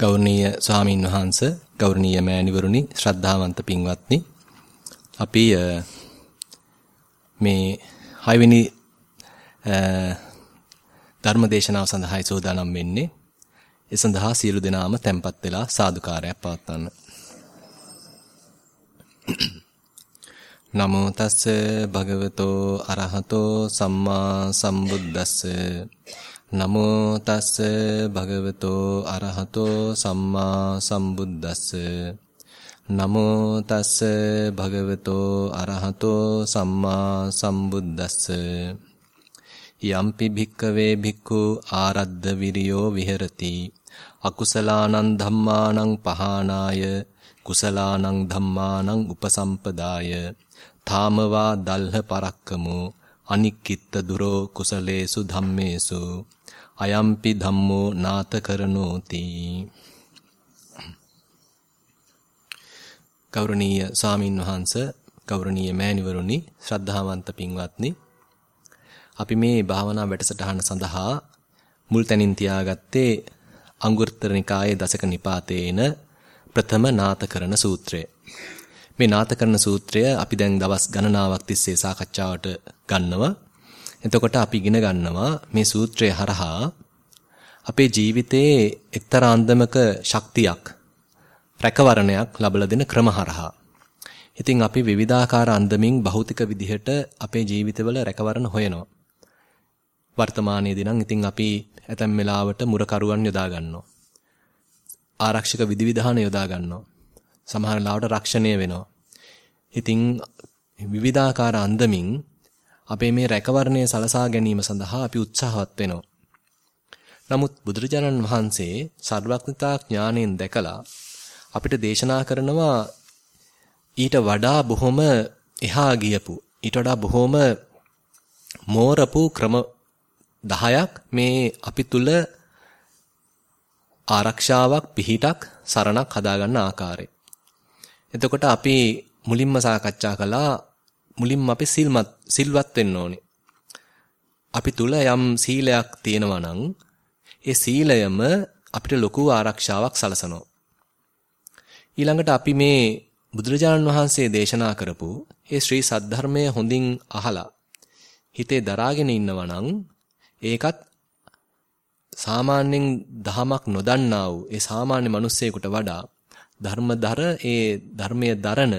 ගෞරවනීය ස්වාමින් වහන්සේ ගෞරවනීය මෑණිවරුනි ශ්‍රද්ධාවන්ත පින්වත්නි. අපි මේ හයවෙනි ධර්ම දේශනාව සඳහායි සූදානම් වෙන්නේ. ඒ සඳහා සියලු දෙනාම tempත් වෙලා සාදුකාරයක් පවත්වන්න. නමෝ තස්ස භගවතෝ අරහතෝ සම්මා සම්බුද්දස්ස. නමෝ තස්ස භගවතෝ අරහතෝ සම්මා සම්බුද්දස්ස. නමෝ තස්ස භගවතෝ අරහතෝ සම්මා සම්බුද්දස්ස. යම්පි භික්කවේ භික්ඛු ආරද්ධ විරියෝ විහෙරති. අකුසලානං ධම්මානං පහානාය. කුසලානං ධම්මානං උපසම්පදාය. තාමවා දල්හ පරක්කමෝ. අනික්කිට දුරෝ කුසලේසු ධම්මේසු. අයම්පි ධම්මෝ නාත කරනෝති ගෞරවනීය සාමින් වහන්ස ගෞරවනීය මෑණිවරුනි ශ්‍රද්ධාවන්ත පින්වත්නි අපි මේ භාවනා වැඩසටහන සඳහා මුල් තැනින් තියාගත්තේ අංගුත්තර නිකායේ දසක නිපාතේන ප්‍රථම නාතකරණ සූත්‍රය. මේ නාතකරණ සූත්‍රය අපි දැන් දවස් ගණනාවක් තිස්සේ සාකච්ඡාවට ගන්නවා. එතකොට අපි ඉගෙන ගන්නවා මේ සූත්‍රය හරහා අපේ ජීවිතයේ එක්තරා අන්දමක ශක්තියක් රැකවරණයක් ලබලා දෙන ක්‍රම හරහා. ඉතින් අපි විවිධාකාර අන්දමින් භෞතික විදිහට අපේ ජීවිතවල රැකවරණ හොයනවා. වර්තමානයේදී නම් ඉතින් අපි ඇතැම් වෙලාවට මුරකරුවන් යොදා ගන්නවා. ආරක්ෂක විධිවිධාන යොදා ගන්නවා. සමහර ලාවට රක්ෂණය වෙනවා. ඉතින් විවිධාකාර අන්දමින් අපේ මේ රැකවරණය සලසා ගැනීම සඳහා අපි උත්සාහවත් වෙනවා. නමුත් බුදුරජාණන් වහන්සේ සර්වඥතා ඥාණයෙන් දැකලා අපිට දේශනා කරනවා ඊට වඩා බොහොම එහා ගියපු ඊට වඩා බොහොම මෝරපු ක්‍රම 10ක් මේ අපි තුල ආරක්ෂාවක් පිහිටක් සරණක් හදාගන්න ආකාරය. එතකොට අපි මුලින්ම සාකච්ඡා කළා මුලින්ම අපි සිල්මත් සිල්වත් වෙන්න ඕනේ. අපි තුල යම් සීලයක් තියෙනවා නම් ඒ සීලයම අපිට ලොකු ආරක්ෂාවක් සලසනවා. ඊළඟට අපි මේ බුදුරජාණන් වහන්සේ දේශනා කරපු මේ ශ්‍රී සද්ධර්මය හොඳින් අහලා හිතේ දරාගෙන ඉන්නවා නම් ඒකත් සාමාන්‍යයෙන් දහමක් නොදන්නා වූ ඒ සාමාන්‍ය මිනිස්සෙකුට වඩා ධර්මදර ඒ ධර්මයේ දරන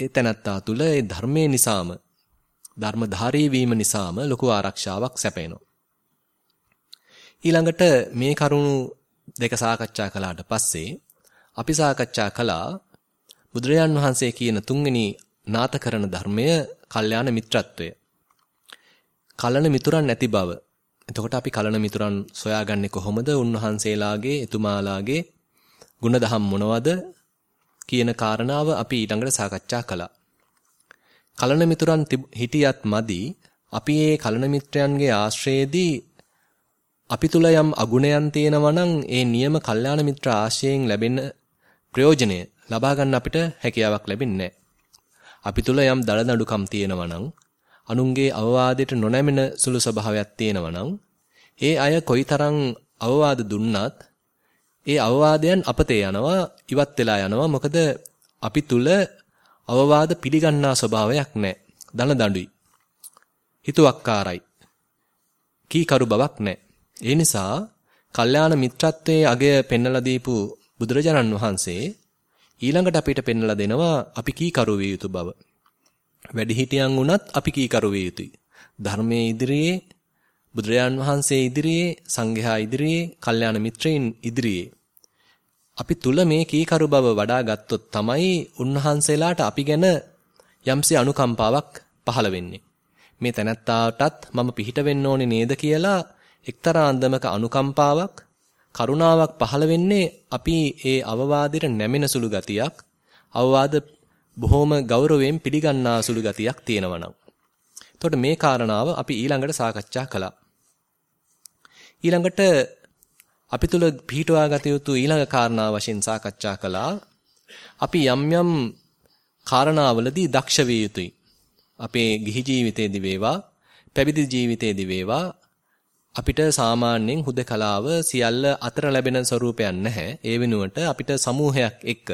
ඒ තැනත්තා තුල ඒ ධර්මයේ නිසාම ධර්මධාරී වීම නිසාම ලොකු ආරක්ෂාවක් සැපේනවා. ඊළඟට මේ කරුණු දෙක සාකච්ඡා කළාට පස්සේ අපි සාකච්ඡා කළා බුදුරජාන් වහන්සේ කියන තුන්වෙනි නාතකරණ ධර්මය කල්යාණ මිත්‍රත්වය. කලන මිතුරන් නැති බව. එතකොට අපි කලන මිතුරන් සොයාගන්නේ කොහොමද? උන්වහන්සේලාගේ එතුමාලාගේ ಗುಣදහම් මොනවද? කියන කාරණාව අපි ඊළඟට සාකච්ඡා කළා. කලන මිතුරන් හිටියත් මදි අපි මේ කලන මිත්‍රයන්ගේ ආශ්‍රයේදී අපි තුල යම් අගුණයන් තියෙනවා නම් ඒ නියම කල්යාණ මිත්‍ර ආශ්‍රයෙන් ලැබෙන ප්‍රයෝජනය ලබා ගන්න අපිට හැකියාවක් ලැබෙන්නේ අපි තුල යම් දලදඬුකම් තියෙනවා නම් අනුන්ගේ අවවාදයට නොනැමෙන සුළු ස්වභාවයක් තියෙනවා නම් ඒ අය කොයිතරම් අවවාද දුන්නත් ඒ අවවාදයන් අපතේ යනවා ඉවත් වෙලා යනවා මොකද අපි තුල අවවාද පිළිගන්නා ස්වභාවයක් නැහැ. දන දඬුයි. හිතුවක්කාරයි. කීකරු බවක් නැහැ. ඒ නිසා කල්යාණ මිත්‍රත්වයේ අගය පෙන්වලා දීපු බුදුරජාණන් වහන්සේ ඊළඟට අපිට පෙන්වලා දෙනවා අපි කීකරු විය යුතු බව. වැඩිහිටියන් වුණත් අපි කීකරු විය යුතුයි. ධර්මයේ ඉදිරියේ බුදුරජාන් වහන්සේ ඉදිරියේ සංඝයා ඉදිරියේ කල්යාණ මිත්‍රයින් ඉදිරියේ අපි තුල මේ කීකරු බව වඩා ගත්තොත් තමයි උන්වහන්සේලාට අපි ගැන යම්සේ අනුකම්පාවක් පහළ වෙන්නේ. මේ තැනැත්තාටත් මම පිහිට වෙන්න ඕනේ නේද කියලා එක්තරා අන්දමක අනුකම්පාවක් කරුණාවක් පහළ වෙන්නේ අපි ඒ අවවාදයට නැමෙන සුළු ගතියක් අවවාද බොහොම ගෞරවයෙන් පිළිගන්නා සුළු ගතියක් තියෙනවා නම්. එතකොට මේ කාරණාව අපි ඊළඟට සාකච්ඡා කළා. ඊළඟට අපි තුල පිහිටවා ගත යුතු ඊළඟ කාරණා වශයෙන් සාකච්ඡා කළා. අපි යම් යම් කාරණාවලදී දක්ෂ විය යුතුයි. අපේ ගිහි ජීවිතයේදී වේවා, පැවිදි ජීවිතයේදී වේවා අපිට සාමාන්‍යයෙන් හුදකලාව සියල්ල අතර ලැබෙන ස්වરૂපයක් නැහැ. ඒ වෙනුවට අපිට සමූහයක් එක්ක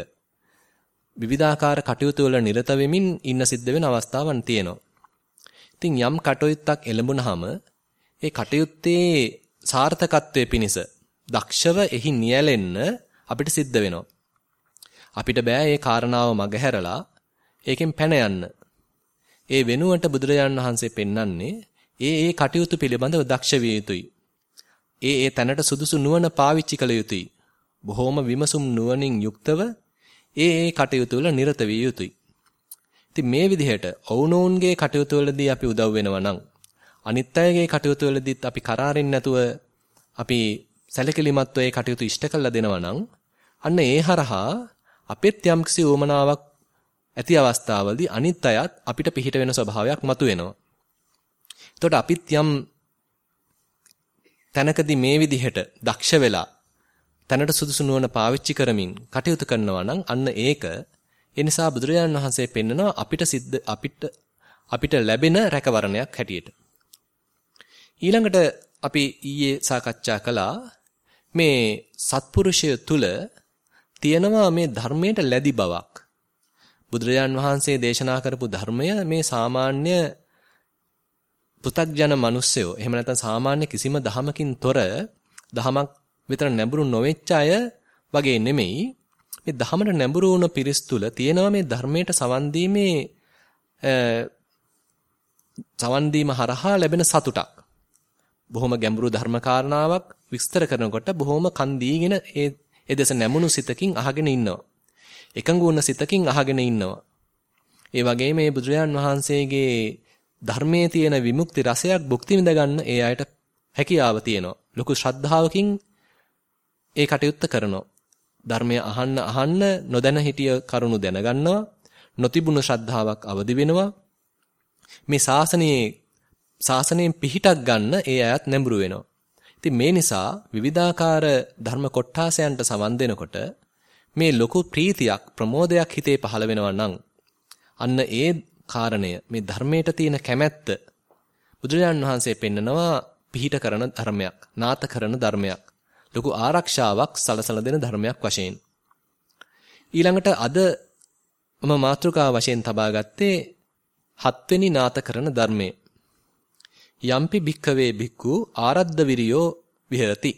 විවිධාකාර කටයුතු වල නිරත වෙමින් ඉන්න සිද්ධ වෙන අවස්ථාවන් තියෙනවා. ඉතින් යම් කටයුත්තක් එළඹුණාම ඒ කටයුත්තේ සාර්ථකත්වයේ පිණිස දක්ෂව එහි නියැලෙන්න අපිට සිද්ධ වෙනවා. අපිට බෑ මේ කාරණාව මගහැරලා ඒකෙන් පැන යන්න. ඒ වෙනුවට බුදුරජාන් වහන්සේ පෙන්වන්නේ ඒ ඒ කටයුතු පිළිබඳව දක්ෂ විය යුතුයි. ඒ ඒ තැනට සුදුසු නුවණ පාවිච්චි කළ යුතුයි. බොහෝම විමසුම් නුවණින් යුක්තව ඒ ඒ කටයුතු වල නිරත විය යුතුයි. ඉතින් මේ විදිහට ඔවුනෝන්ගේ කටයුතු වලදී අපි උදව් වෙනවා නම් අනිත් අයගේ කටයුතු වලදීත් අපි කරාරින් නැතුව අපි සැලකිලිමත්ව ඒ කටයුතු ඉෂ්ට කළා දෙනවා නම් අන්න ඒ හරහා අපෙත් යම්කිසි උවමනාවක් ඇති අවස්ථාවලදී අනිත් අයත් අපිට පිහිට වෙන ස්වභාවයක් මතුවෙනවා. එතකොට අපිත් යම් තැනකදී මේ විදිහට දක්ෂ වෙලා තැනට සුදුසු නුවණ පාවිච්චි කරමින් කටයුතු කරනවා නම් අන්න ඒක ඒ නිසා බුදුරජාණන් වහන්සේ පෙන්නනවා අපිට සිද්ධ අපිට අපිට ලැබෙන රැකවරණයක් හැටියට. ඊළඟට අපි ඊයේ සාකච්ඡා කළා මේ සත්පුරුෂය තුල තියෙනවා මේ ධර්මයට ලැබි බවක්. බුදුරජාන් වහන්සේ දේශනා කරපු ධර්මය මේ සාමාන්‍ය පු탁ජන මිනිස්සයෝ එහෙම නැත්නම් සාමාන්‍ය කිසිම දහමකින් තොර දහමක් විතර නැඹුරු නොවෙච්ච අය වගේ නෙමෙයි මේ දහමට නැඹුරු වුණ පිරිස් තුල තියෙනවා මේ ධර්මයට සවන් දීමේ සවන් දීම හරහා ලැබෙන සතුටක්. බොහොම ගැඹුරු ධර්ම කාරණාවක් විස්තර කරනකොට බොහොම කන් දීගෙන ඒ ඒ දෙස නැමුණු සිතකින් අහගෙන ඉන්නවා. එකඟ වුණ සිතකින් අහගෙන ඉන්නවා. ඒ වගේම මේ බුදුරජාන් වහන්සේගේ ධර්මයේ තියෙන විමුක්ති රසයක් භුක්ති විඳ ගන්න ඒ අයට හැකියාව තියෙනවා. ලොකු ශ්‍රද්ධාවකින් ඒ කටයුත්ත කරනවා. ධර්මය අහන්න අහන්න නොදැන හිටිය කරුණු දැනගන්නවා. නොතිබුණු ශ්‍රද්ධාවක් අවදි වෙනවා. මේ ශාසනයේ ශාසනයෙන් පිහිටක් ගන්න ඒ අයත් නැඹුරු වෙනවා. ඉතින් මේ නිසා විවිධාකාර ධර්ම කොට්ටාසයන්ට සවන් දෙනකොට මේ ලොකු ප්‍රීතියක් ප්‍රමෝදයක් හිතේ පහළ වෙනවා නම් අන්න ඒ කාරණය මේ ධර්මයට තියෙන කැමැත්ත බුදුරජාණන් වහන්සේ පෙන්නනවා පිහිට කරන ධර්මයක් නාත කරන ධර්මයක් ලොකු ආරක්ෂාවක් සලසලා දෙන ධර්මයක් වශයෙන් ඊළඟට අද මම මාතෘකා වශයෙන් තබා ගත්තේ හත්වෙනි නාත කරන ධර්මයේ යම්පි භික්ඛවේ භික්ඛු ආරද්ධ විරියෝ විහෙරති.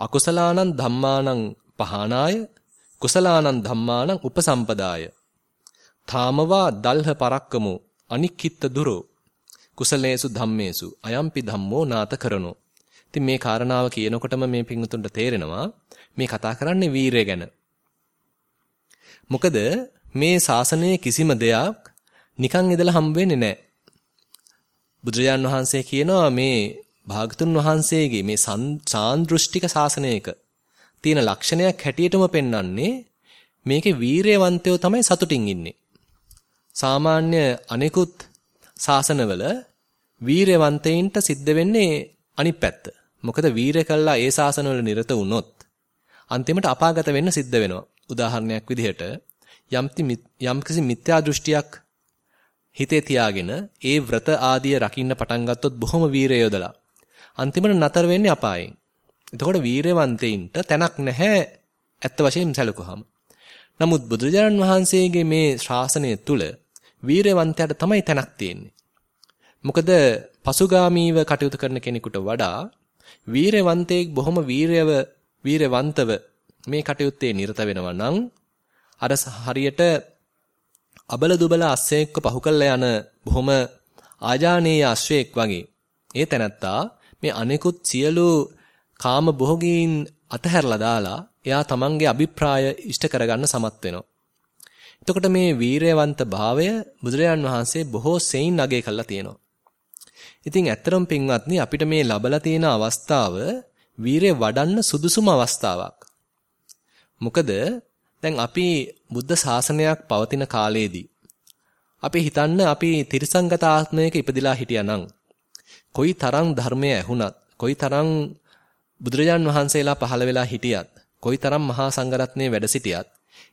අකුසලානං ධම්මානං පහනාය කුසලානං ධම්මානං උපසම්පදාය. තාමවා දල්හ පරක්කමෝ අනික්කිට දුරෝ. කුසලේසු ධම්මේසු අයම්පි ධම්මෝ නාත කරනෝ. ඉතින් මේ කාරණාව කියනකොටම මේ පිංතුන්ට තේරෙනවා මේ කතා කරන්නේ වීරය ගැන. මොකද මේ ශාසනයේ කිසිම දෙයක් නිකන් ඉඳලා හම්බ වෙන්නේ නැහැ. බුදුරජාන් වහන්සේ කියනවා මේ භාගතුන් වහන්සේගේ මේ සාන්දෘෂ්ටික ශාසනයක තියෙන ලක්ෂණයක් හැටියටම පෙන්වන්නේ මේකේ වීරයවන්තයෝ තමයි සතුටින් ඉන්නේ. සාමාන්‍ය අනෙකුත් ශාසනවල වීරයවන්තයින්ට සිද්ධ වෙන්නේ අනිත් පැත්ත. මොකද වීරය කළා ඒ ශාසනවල නිරත වුණොත් අන්තිමට අපාගත වෙන්න සිද්ධ වෙනවා. උදාහරණයක් විදිහට යම්ති යම්කිසි මිත්‍යා දෘෂ්ටියක් හිතේ තියාගෙන ඒ ව්‍රත ආදිය රකින්න පටන් ගත්තොත් බොහොම වීරය යොදලා අන්තිමට නතර වෙන්නේ අපායෙන්. එතකොට වීරවන්තයින්ට තැනක් නැහැ ඇත්ත වශයෙන්ම සැලකුවාම. නමුත් බුදුරජාණන් වහන්සේගේ මේ ශාසනය තුල වීරවන්තයාට තමයි තැනක් තියෙන්නේ. මොකද පසුගාමීව කටයුතු කරන කෙනෙකුට වඩා වීරවන්තයෙක් බොහොම වීරයව වීරවන්තව මේ කටයුත්තේ නිරත වෙනවා නම් අර හරියට අබල දුබල අස්සෙක්ව පහු කළා යන බොහොම ආජානීය අශ්වයෙක් වගේ ඒ තැනත්තා මේ අනෙකුත් සියලු කාම භෝගීන් අතහැරලා දාලා එයා තමන්ගේ අභිප්‍රාය ඉෂ්ට කරගන්න සමත් වෙනවා. එතකොට මේ වීරයවන්ත භාවය බුදුරජාන් වහන්සේ බොහෝ සෙයින් අගය කළා තියෙනවා. ඉතින් ඇත්තරම් පින්වත්නි අපිට මේ ලබලා තියෙන අවස්ථාව වීරය වඩන්න සුදුසුම අවස්ථාවක්. මොකද දැන් අපි බුද්ධ ශාසනයක් පවතින කාලයේදී අපි හිතන්න අපි තිරිසංගත ආත්මයක ඉපදිලා හිටියානම් කොයි තරම් ධර්මය ඇහුණත් කොයි තරම් බුදුරජාන් වහන්සේලා පහළ වෙලා හිටියත් කොයිතරම් මහා සංඝරත්නයේ වැඩ සිටියත්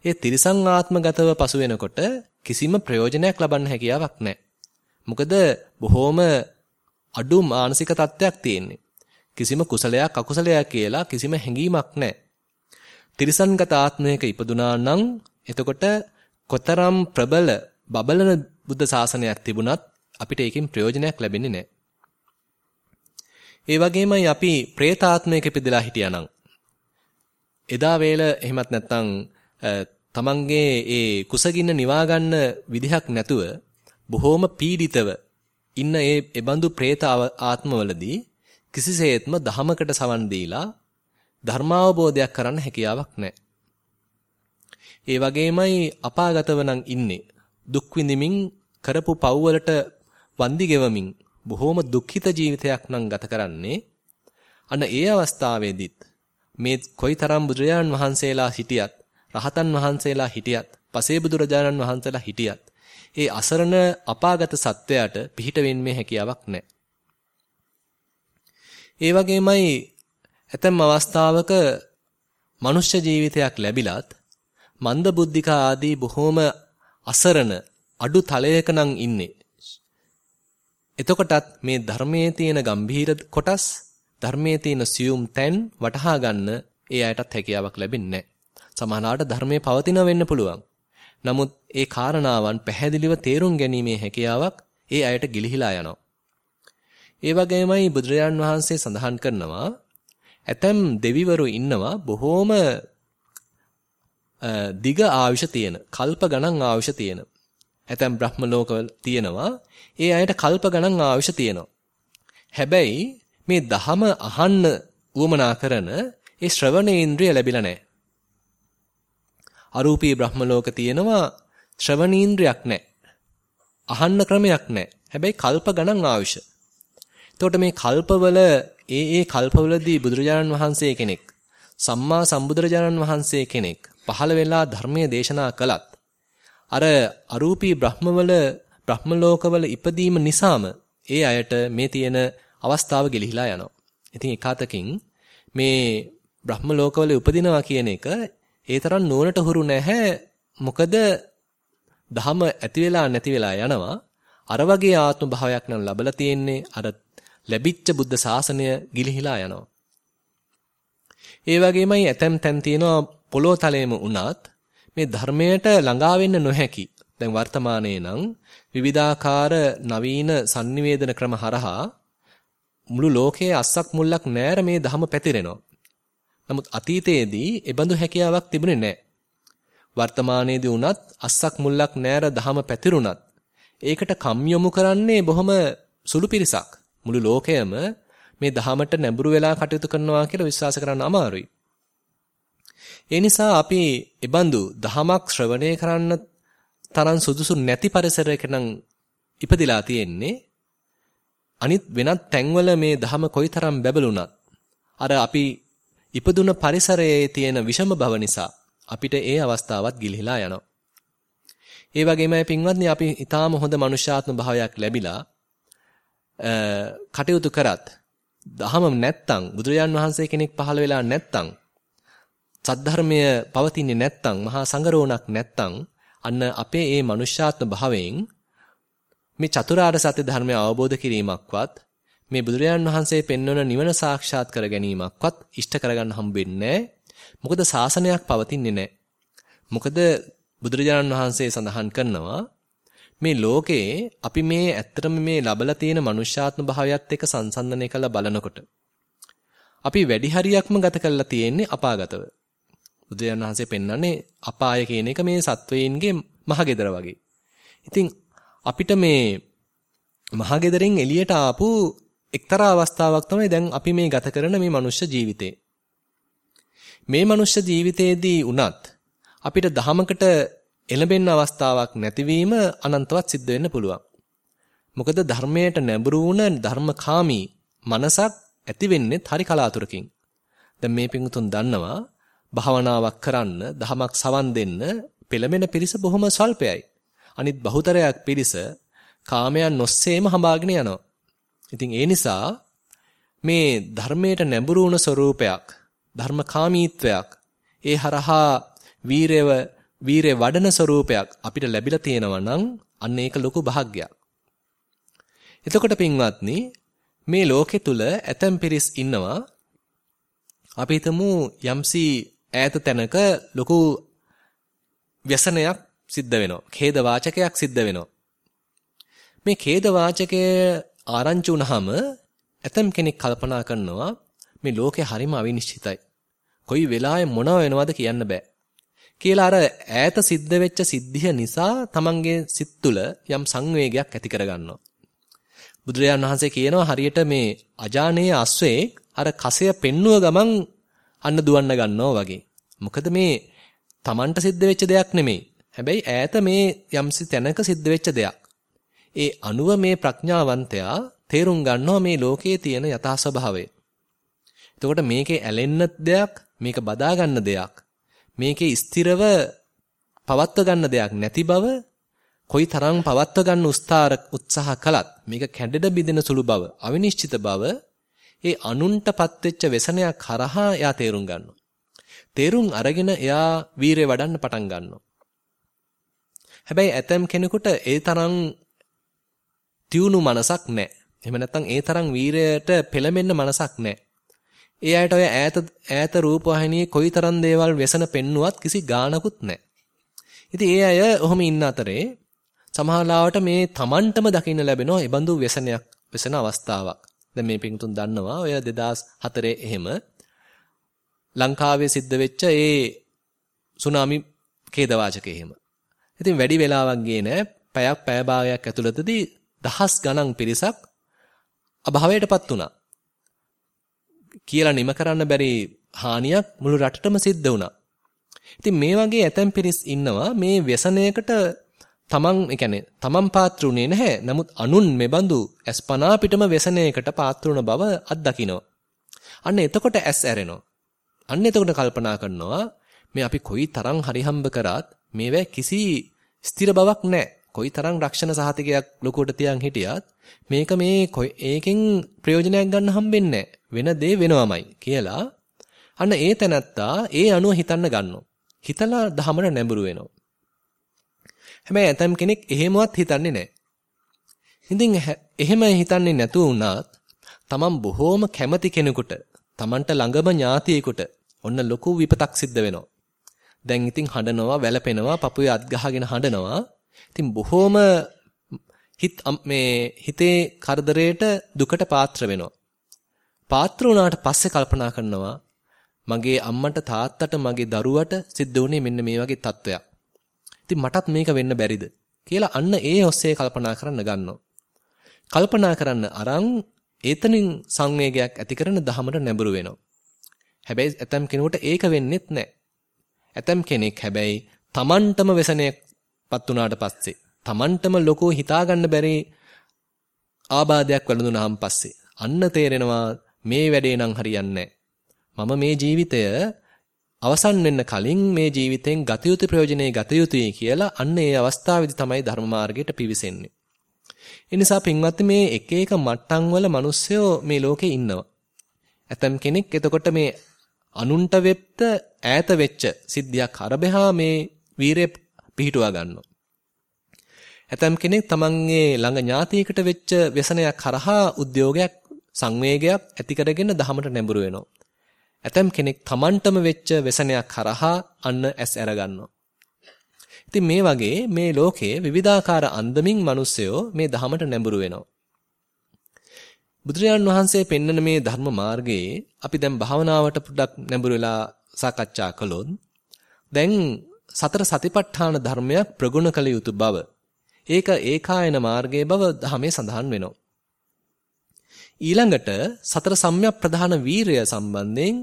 ඒ තිරිසං ආත්මගතව පසු වෙනකොට කිසිම ප්‍රයෝජනයක් ලබන්න හැකියාවක් නැහැ. මොකද බොහෝම අඩු මානසික තත්ත්වයක් තියෙන්නේ. කිසිම කුසලයක් අකුසලයක් කියලා කිසිම හැඟීමක් නැහැ. තිරිසන්ගත ආත්මයක ඉපදුනා නම් එතකොට කොතරම් ප්‍රබල බබලන බුද්ධ ශාසනයක් තිබුණත් අපිට ඒකෙන් ප්‍රයෝජනයක් ලැබෙන්නේ නැහැ. ඒ වගේමයි අපි പ്രേත ආත්මයක ඉපදලා හිටියානම් එදා වේල එහෙමත් නැත්නම් තමන්ගේ ඒ කුසගින්න නිවා ගන්න විදිහක් නැතුව බොහෝම පීඩිතව ඉන්න ඒ එබඳු പ്രേත ආත්මවලදී කිසිසේත්ම දහමකට සවන් දීලා ධර්මාවබෝධයක් කරන්න හැකියාවක් නැහැ. ඒ වගේමයි අපාගතව නම් ඉන්නේ දුක් විඳිමින් කරපු පව්වලට වන්දි ගෙවමින් බොහෝම දුක්ඛිත ජීවිතයක් නම් ගත කරන්නේ අන්න ඒ අවස්ථාවේදීත් මේ කොයිතරම් බුදුරජාණන් වහන්සේලා හිටියත් රහතන් වහන්සේලා හිටියත් පසේ බුදුරජාණන් වහන්සේලා හිටියත් ඒ අසරණ අපාගත සත්වයාට පිහිට වෙන්නේ හැකියාවක් නැහැ. ඒ වගේමයි ඇතැම් අවස්ථාවක මනුෂ්‍ය ජීවිතයක් ලැබිලත් මන්ද බුද්ධික ආදී බොහෝම අසරණ අඩු තලයක නම් ඉන්නේ. එතකොටත් මේ ධර්මයේ තියෙන ගම්භීර කොටස් ධර්මයේ තියෙන සියුම් තැන් වටහා ගන්න ඒ අයටත් හැකියාවක් ලැබෙන්නේ නැහැ. සමහරවිට ධර්මයේ පවතින වෙන්න පුළුවන්. නමුත් ඒ කාරණාවන් පැහැදිලිව තේරුම් ගැනීමේ හැකියාවක් ඒ අයට ගිලිහිලා යනවා. ඒ වගේමයි බුදුරජාන් වහන්සේ සඳහන් කරනවා ඇතම් දෙවිවරු ඉන්නවා බොහෝම දිග ආයුෂ තියෙන, කල්ප ගණන් ආයුෂ තියෙන. ඇතම් බ්‍රහ්ම ලෝකවල තියෙනවා. ඒ අයට කල්ප ගණන් ආයුෂ තියෙනවා. හැබැයි මේ දහම අහන්න උවමනා කරන ඒ ශ්‍රවණේන්ද්‍රිය ලැබිලා නැහැ. අරූපී බ්‍රහ්ම ලෝක තියෙනවා ශ්‍රවණීන්ද්‍රයක් නැහැ. අහන්න ක්‍රමයක් නැහැ. හැබැයි කල්ප ගණන් ආයුෂ. එතකොට මේ කල්පවල ඒ ඒ කල්පවලදී බුදුරජාණන් වහන්සේ කෙනෙක් සම්මා සම්බුදුරජාණන් වහන්සේ කෙනෙක් පහළ වෙලා ධර්මයේ දේශනා කළත් අර අරූපී බ්‍රහ්මවල බ්‍රහ්ම ලෝකවල ඉපදීම නිසාම ඒ අයට මේ තියෙන අවස්ථාව ගිලිහිලා යනවා. ඉතින් එකතකින් මේ බ්‍රහ්ම ලෝකවල උපදිනවා කියන එක ඒ තරම් නුවණට හුරු නැහැ. මොකද දහම ඇති වෙලා නැති වෙලා යනවා. අර වගේ ආත්ම භාවයක් නම් ලැබලා තියෙන්නේ අර ලැබිච්ච බුද්ධ ශාසනය ගිලිහිලා යනවා. ඒ වගේමයි ඇතැම් තැන් තියෙනවා පොළොව තලයේම උනත් මේ ධර්මයට ළඟා වෙන්න නොහැකි. දැන් වර්තමානයේ නම් විවිධාකාර නවීන sannivedana ක්‍රම හරහා මුළු ලෝකයේ අස්සක් මුල්ලක් නැර මේ ධම පැතිරෙනවා. නමුත් අතීතයේදී ඒබඳු හැකියාවක් තිබුණේ නැහැ. වර්තමානයේදී උනත් අස්සක් මුල්ලක් නැර ධම පැතිරුණත් ඒකට කම් යොමු කරන්නේ බොහොම සුළු පිරිසක්. මුළු ලෝකයම මේ ධහමට නැඹුරු වෙලා කටයුතු කරනවා කියලා විශ්වාස කරන්න අමාරුයි. ඒ නිසා අපි ඒබඳු ධහමක් ශ්‍රවණය කරන්න තරම් සුදුසු නැති පරිසරයක නම් ඉපදිලා තියෙන්නේ. අනිත් වෙනත් තැන්වල මේ ධහම කොයිතරම් බැබළුණත් අර අපි ඉපදුන පරිසරයේ තියෙන විෂම බව නිසා අපිට ඒ අවස්ථාවත් ගිලිහිලා යනවා. ඒ වගේමයි පින්වත්නි අපි ඊටාම හොඳ මනුෂ්‍යාත්ම භාවයක් ලැබිලා කටයුතු කරත් දහම නැත්තම් බුදුරජාන් වහන්සේ කෙනෙක් පහළ වෙලා නැත්තම් සද්ධර්මය පවතින්නේ නැත්තම් මහා සංගරෝණක් නැත්තම් අන්න අපේ මේ මනුෂ්‍යාත්ම භාවයෙන් මේ චතුරාර්ය සත්‍ය ධර්මය අවබෝධ කිරීමක්වත් මේ බුදුරජාන් වහන්සේ පෙන්වන නිවන සාක්ෂාත් කර ගැනීමක්වත් ඉෂ්ට කරගන්න හම්බෙන්නේ මොකද ශාසනයක් පවතින්නේ නැහැ. මොකද බුදුරජාණන් වහන්සේ සඳහන් කරනවා මේ ලෝකේ අපි මේ ඇත්තටම මේ ලබලා තියෙන මනුෂ්‍යාත්ම භාවයත් එක්ක සංසන්දනය කරලා බලනකොට අපි වැඩි හරියක්ම ගත කරලා තියෙන්නේ අපාගතව. බුදුරජාණන් වහන්සේ පෙන්වන්නේ අපාය කියන එක මේ සත්වයින්ගේ මහගෙදර වගේ. ඉතින් අපිට මේ මහගෙදරින් එළියට ආපු එක්තරා අවස්ථාවක් තමයි දැන් අපි මේ ගත කරන මේ මනුෂ්‍ය ජීවිතේ. මේ මනුෂ්‍ය ජීවිතයේදී උනත් අපිට දහමකට එළඹෙන්න අවස්ථාවක් නැතිවීම අනන්තවත් සිද්ධ වෙන්න පුළුවන්. මොකද ධර්මයට නැඹුරු වුණ ධර්මකාමී මනසක් ඇති වෙන්නේ හරි කලාතුරකින්. දැන් මේ පිඟුතුන් දන්නවා භාවනාවක් කරන්න, දහමක් සවන් දෙන්න පෙළඹෙන පිරිස බොහොම සල්පයයි. අනිත් බහුතරයක් පිරිස කාමයන් නොස්සේම හඹාගෙන යනවා. ඉතින් ඒ නිසා මේ ධර්මයට නැඹුරු වුණ ස්වરૂපයක්, ධර්මකාමීත්වයක් ඒ හරහා වීරයව වීරය වඩන ස්වરૂපයක් අපිට ලැබිලා තියෙනවා නම් අන්න ඒක ලොකු භාග්යක්. එතකොට පින්වත්නි මේ ලෝකෙ තුල ඇතම් පිරිස් ඉන්නවා අපි හිතමු යම්සි ඈත තැනක ලොකු ව්‍යසනයක් සිද්ධ වෙනවා. ඛේද වාචකයක් සිද්ධ වෙනවා. මේ ඛේද වාචකය ආරංචි වුනහම ඇතම් කෙනෙක් කල්පනා කරනවා මේ ලෝකේ හරිම අවිනිශ්චිතයි. කොයි වෙලාවෙ මොනව වෙනවද කියන්න බෑ. කියලා අර ඈත සිද්ධ වෙච්ච සිද්ධිය නිසා තමන්ගේ සිත් තුළ යම් සංවේගයක් ඇති කරගන්නවා. බුදුරජාණන් වහන්සේ කියනවා හරියට මේ අජානීය අස්වේ අර කසය පෙන්නුව ගමන් අන්න දුවන්න ගන්නවා වගේ. මොකද මේ තමන්ට සිද්ධ වෙච්ච දෙයක් නෙමෙයි. හැබැයි ඈත මේ යම්සි තැනක සිද්ධ වෙච්ච දෙයක්. ඒ අනුව මේ ප්‍රඥාවන්තයා තේරුම් ගන්නවා මේ ලෝකයේ තියෙන යථා ස්වභාවය. එතකොට මේකේ ඇලෙන්න දෙයක්, මේක බදා ගන්න දෙයක්, මේකේ ස්ථිරව පවත්ව ගන්න දෙයක් නැති බව කොයි තරම් පවත්ව ගන්න උස්තාර උත්සාහ කළත් මේක කැඩෙඩ බිඳෙන සුළු බව අවිනිශ්චිත බව ඒ අනුන්ටපත් වෙච්ච වෙසනයක් කරහා එයා තේරුම් ගන්නවා. තේරුම් අරගෙන එයා වීරය වඩන්න පටන් ගන්නවා. හැබැයි ඇතම් කෙනෙකුට ඒ තරම් තියුණු මනසක් නැහැ. එහෙම නැත්නම් ඒ තරම් වීරයට පෙළඹෙන්න මනසක් නැහැ. ඒ අයට ඔය ඈත ඈත රූපවාහිනියේ කොයිතරම් දේවල් වෙසන පෙන්නුවත් කිසි ගාණකුත් නැහැ. ඉතින් ඒ අය ඔහොම ඉන්න අතරේ සමහරවිට මේ Tamanටම දකින්න ලැබෙන ඒබඳු වෙසනයක් වෙසන අවස්ථාවක්. දැන් මේ පිටුතුන් දන්නවා ඔය 2004 එහෙම ලංකාවේ සිද්ධ වෙච්ච ඒ සුනාමි ඛේදවාචකේ එහෙම. ඉතින් වැඩි වෙලාවක් ගියේ නැහැ. පැයක් පැය භාගයක් ඇතුළතදී දහස් ගණන් පිරිසක් අභාවයටපත් වුණා. කියලා නිම කරන්න බැරි හානියක් මුළු රටටම සිද්ධ වුණා. ඉතින් මේ වගේ ඇතැම් පිරිස් ඉන්නවා මේ ව්‍යසනයකට තමන් ඒ තමන් පාත්‍රුනේ නැහැ. නමුත් අනුන් මෙබඳු ඇස්පනා පිටම ව්‍යසනයකට පාත්‍රුන බව අත්දකිනවා. අන්න එතකොට ඇස් ඇරෙනවා. අන්න එතකොට කල්පනා කරනවා මේ අපි කොයි තරම් හරි හම්බ කරත් මේවැ කිසි ස්ථිර බවක් නැහැ. කොයි තරම් රක්ෂණ සහතිකයක් ලොකුවට තියන් හිටියත් මේක මේ ඒකෙන් ප්‍රයෝජනයක් ගන්න හම්බෙන්නේ වෙන දේ වෙනවමයි කියලා අන්න ඒ තැනත්තා ඒ අනුව හිතන්න ගන්නවා. හිතලා දහමට නැඹුරු වෙනවා. හැබැයි ඇතම් කෙනෙක් එහෙමවත් හිතන්නේ නැහැ. ඉතින් එහෙම හිතන්නේ නැතුව වුණත් තමන් බොහෝම කැමති කෙනෙකුට තමන්ට ළඟම ඥාතියෙකුට ඔන්න ලොකු විපතක් සිද්ධ වෙනවා. දැන් ඉතින් හඬනවා, වැළපෙනවා, පපුවේ අත් ගහගෙන හඬනවා. ඉතින් බොහෝම හිත මේ හිතේ කරදරයට දුකට පාත්‍ර වෙනවා. පාත්‍ර වුණාට පස්සේ කල්පනා කරනවා මගේ අම්මට තාත්තට මගේ දරුවට සිද්ධ වුණේ මෙන්න මේ වගේ තත්වයක්. ඉතින් මටත් මේක වෙන්න බැරිද කියලා අන්න ඒ ඔස්සේ කල්පනා කරන්න ගන්නවා. කල්පනා කරන්න අරන් ඒතනින් සංවේගයක් ඇති කරන දහමට නැඹුරු වෙනවා. හැබැයි ඇතම් කෙනෙකුට ඒක වෙන්නේත් නැහැ. ඇතම් කෙනෙක් හැබැයි Tamanටම වෙසණයක්පත් වුණාට පස්සේ Tamanටම ලොකෝ හිතාගන්න බැරි ආබාධයක් වැළඳුනහම පස්සේ අන්න තේරෙනවා මේ වැඩේ නම් හරියන්නේ මම මේ ජීවිතය අවසන් වෙන්න කලින් මේ ජීවිතෙන් ගත යුතු ප්‍රයෝජනේ ගත යුතුයි කියලා අන්න ඒ අවස්ථාවේදී තමයි ධර්ම මාර්ගයට පිවිසෙන්නේ. ඒ නිසා පින්වත්නි මේ එක එක මට්ටම් වල මිනිස්සයෝ මේ ලෝකේ ඉන්නවා. ඇතම් කෙනෙක් එතකොට මේ අනුන්ට වෙප්ත ඈත වෙච්ච සිද්ධියක් අරබෙහා මේ වීරය පිහිටුවා ගන්නවා. ඇතම් කෙනෙක් තමන්ගේ ළඟ ඥාතියෙකුට වෙච්ච ව්‍යසනයක් හරහා උද්‍යෝගයක් සංවේගයක් ඇති කරගෙන දහමට නැඹුරු වෙනවා. ඇතම් කෙනෙක් තමන්ටම වෙච්ච ව්‍යසනයක් හරහා අන්න ඇස් ඇර ගන්නවා. ඉතින් මේ වගේ මේ ලෝකයේ විවිධාකාර අන්දමින් මිනිස්සයෝ මේ දහමට නැඹුරු වෙනවා. බුදුරජාන් වහන්සේ පෙන්වන මේ ධර්ම මාර්ගයේ අපි දැන් භාවනාවට පොඩ්ඩක් නැඹුරු වෙලා සාකච්ඡා කළොත් දැන් සතර සතිපට්ඨාන ධර්මයක් ප්‍රගුණ කළ යුතු බව ඒක ඒකායන මාර්ගයේ බව ධමයේ සඳහන් වෙනවා. ඊළඟට සතර සම්‍යක් ප්‍රධාන වීරය සම්බන්ධයෙන්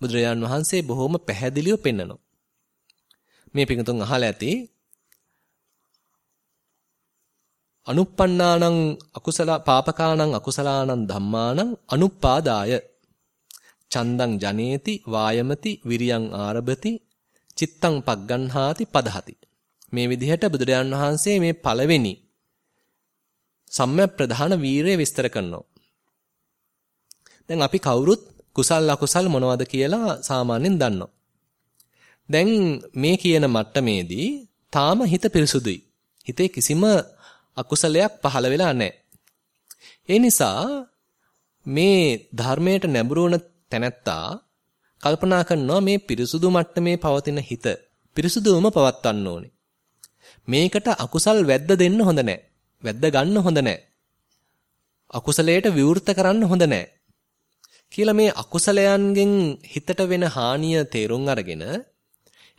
බුදුරජාන් වහන්සේ බොහොම පැහැදිලිව පෙන්නනවා. මේ පිටුතුන් අහලා ඇති අනුප්පන්නානං අකුසල පාපකානං අකුසලානං ධම්මානං අනුපාදාය චන්දං ජනේති වායමති විරියං ආරභති චිත්තං පග්ගන්හාති පදහති. මේ විදිහට බුදුරජාන් වහන්සේ මේ පළවෙනි සම්‍යක් ප්‍රධාන වීරය විස්තර කරනවා. දැන් අපි කවුරුත් කුසල් අකුසල් මොනවද කියලා සාමාන්‍යයෙන් දන්නවා. දැන් මේ කියන මට්ටමේදී තාම හිත පිරිසුදුයි. හිතේ කිසිම අකුසලයක් පහළ වෙලා නැහැ. ඒ නිසා මේ ධර්මයට නැඹුරු වුණ තැනැත්තා කල්පනා කරනවා මේ පිරිසුදු මට්ටමේ පවතින හිත පිරිසුදුවම පවත්වන්න ඕනේ. මේකට අකුසල් වැද්ද දෙන්න හොඳ නැහැ. වැද්ද ගන්න හොඳ නැහැ. අකුසලයට විවෘත කරන්න හොඳ නැහැ. කියලා මේ අකුසලයන්ගෙන් හිතට වෙන හානිය තේරුම් අරගෙන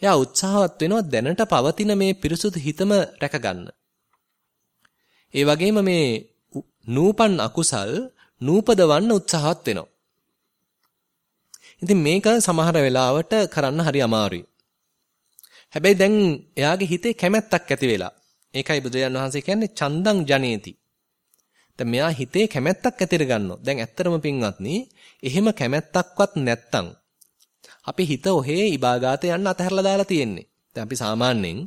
එයා උත්සාහවත් වෙනවා දැනට පවතින මේ පිරිසුදු හිතම රැකගන්න. ඒ වගේම මේ නූපන් අකුසල් නූපදවන්න උත්සාහවත් වෙනවා. ඉතින් මේක සමහර වෙලාවට කරන්න හරි අමාරුයි. හැබැයි දැන් එයාගේ හිතේ කැමැත්තක් ඇති වෙලා. ඒකයි බුදුරජාණන් වහන්සේ කියන්නේ චන්දං ජනේති. දැන් මෙයා හිතේ කැමැත්තක් ඇතිර ගන්නවා. දැන් ඇත්තරම පින්වත්නි, එහෙම කැමැත්තක්වත් නැත්තම් අපි හිත ඔහේ ඉබාගාත යන්න අතහැරලා දාලා තියෙන්නේ. දැන් අපි සාමාන්‍යයෙන්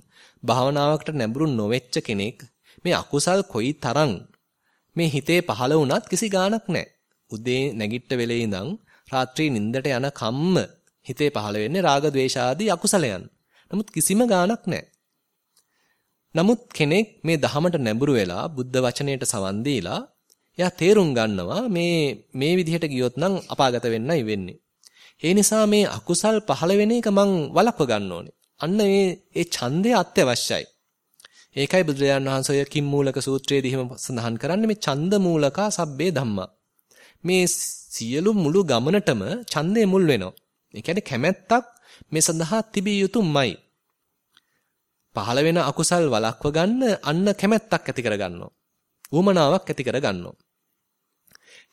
භාවනාවකට නැඹුරු නොවෙච්ච කෙනෙක් මේ අකුසල් කොයි තරම් මේ හිතේ පහළ වුණත් කිසි ගාණක් නැහැ. උදේ නැගිට වෙලේ ඉඳන් රාත්‍රී නිින්දට යන කම්ම හිතේ පහළ වෙන්නේ රාග ద్వේෂ ආදී අකුසලයන්. නමුත් කිසිම ගාණක් නැහැ. නමුත් කෙනෙක් මේ දහමට නැඹුරු වෙලා බුද්ධ වචනයට සවන් දීලා එයා තේරුම් ගන්නවා මේ මේ විදිහට ගියොත් නම් අපාගත වෙන්නයි වෙන්නේ. ඒ නිසා මේ අකුසල් පහළ වෙන එක මං වළක්ව ගන්න ඕනේ. අන්න මේ ඒ ඡන්දය අත්‍යවශ්‍යයි. ඒකයි බුදුරජාණන් වහන්සේ කිම්මූලක සූත්‍රයේදී එහෙම සඳහන් කරන්නේ මේ ඡන්ද මූලකා සබ්බේ ධම්මා. මේ සියලු මුළු ගමනටම ඡන්දේ මුල් වෙනවා. ඒ කියන්නේ කැමැත්තක් මේ සඳහා තිබිය යුතුමයි. පහළ වෙන අකුසල් වළක්ව ගන්න අන්න කැමැත්තක් ඇති කරගන්නවා. උවමනාවක් ඇති කරගන්නවා.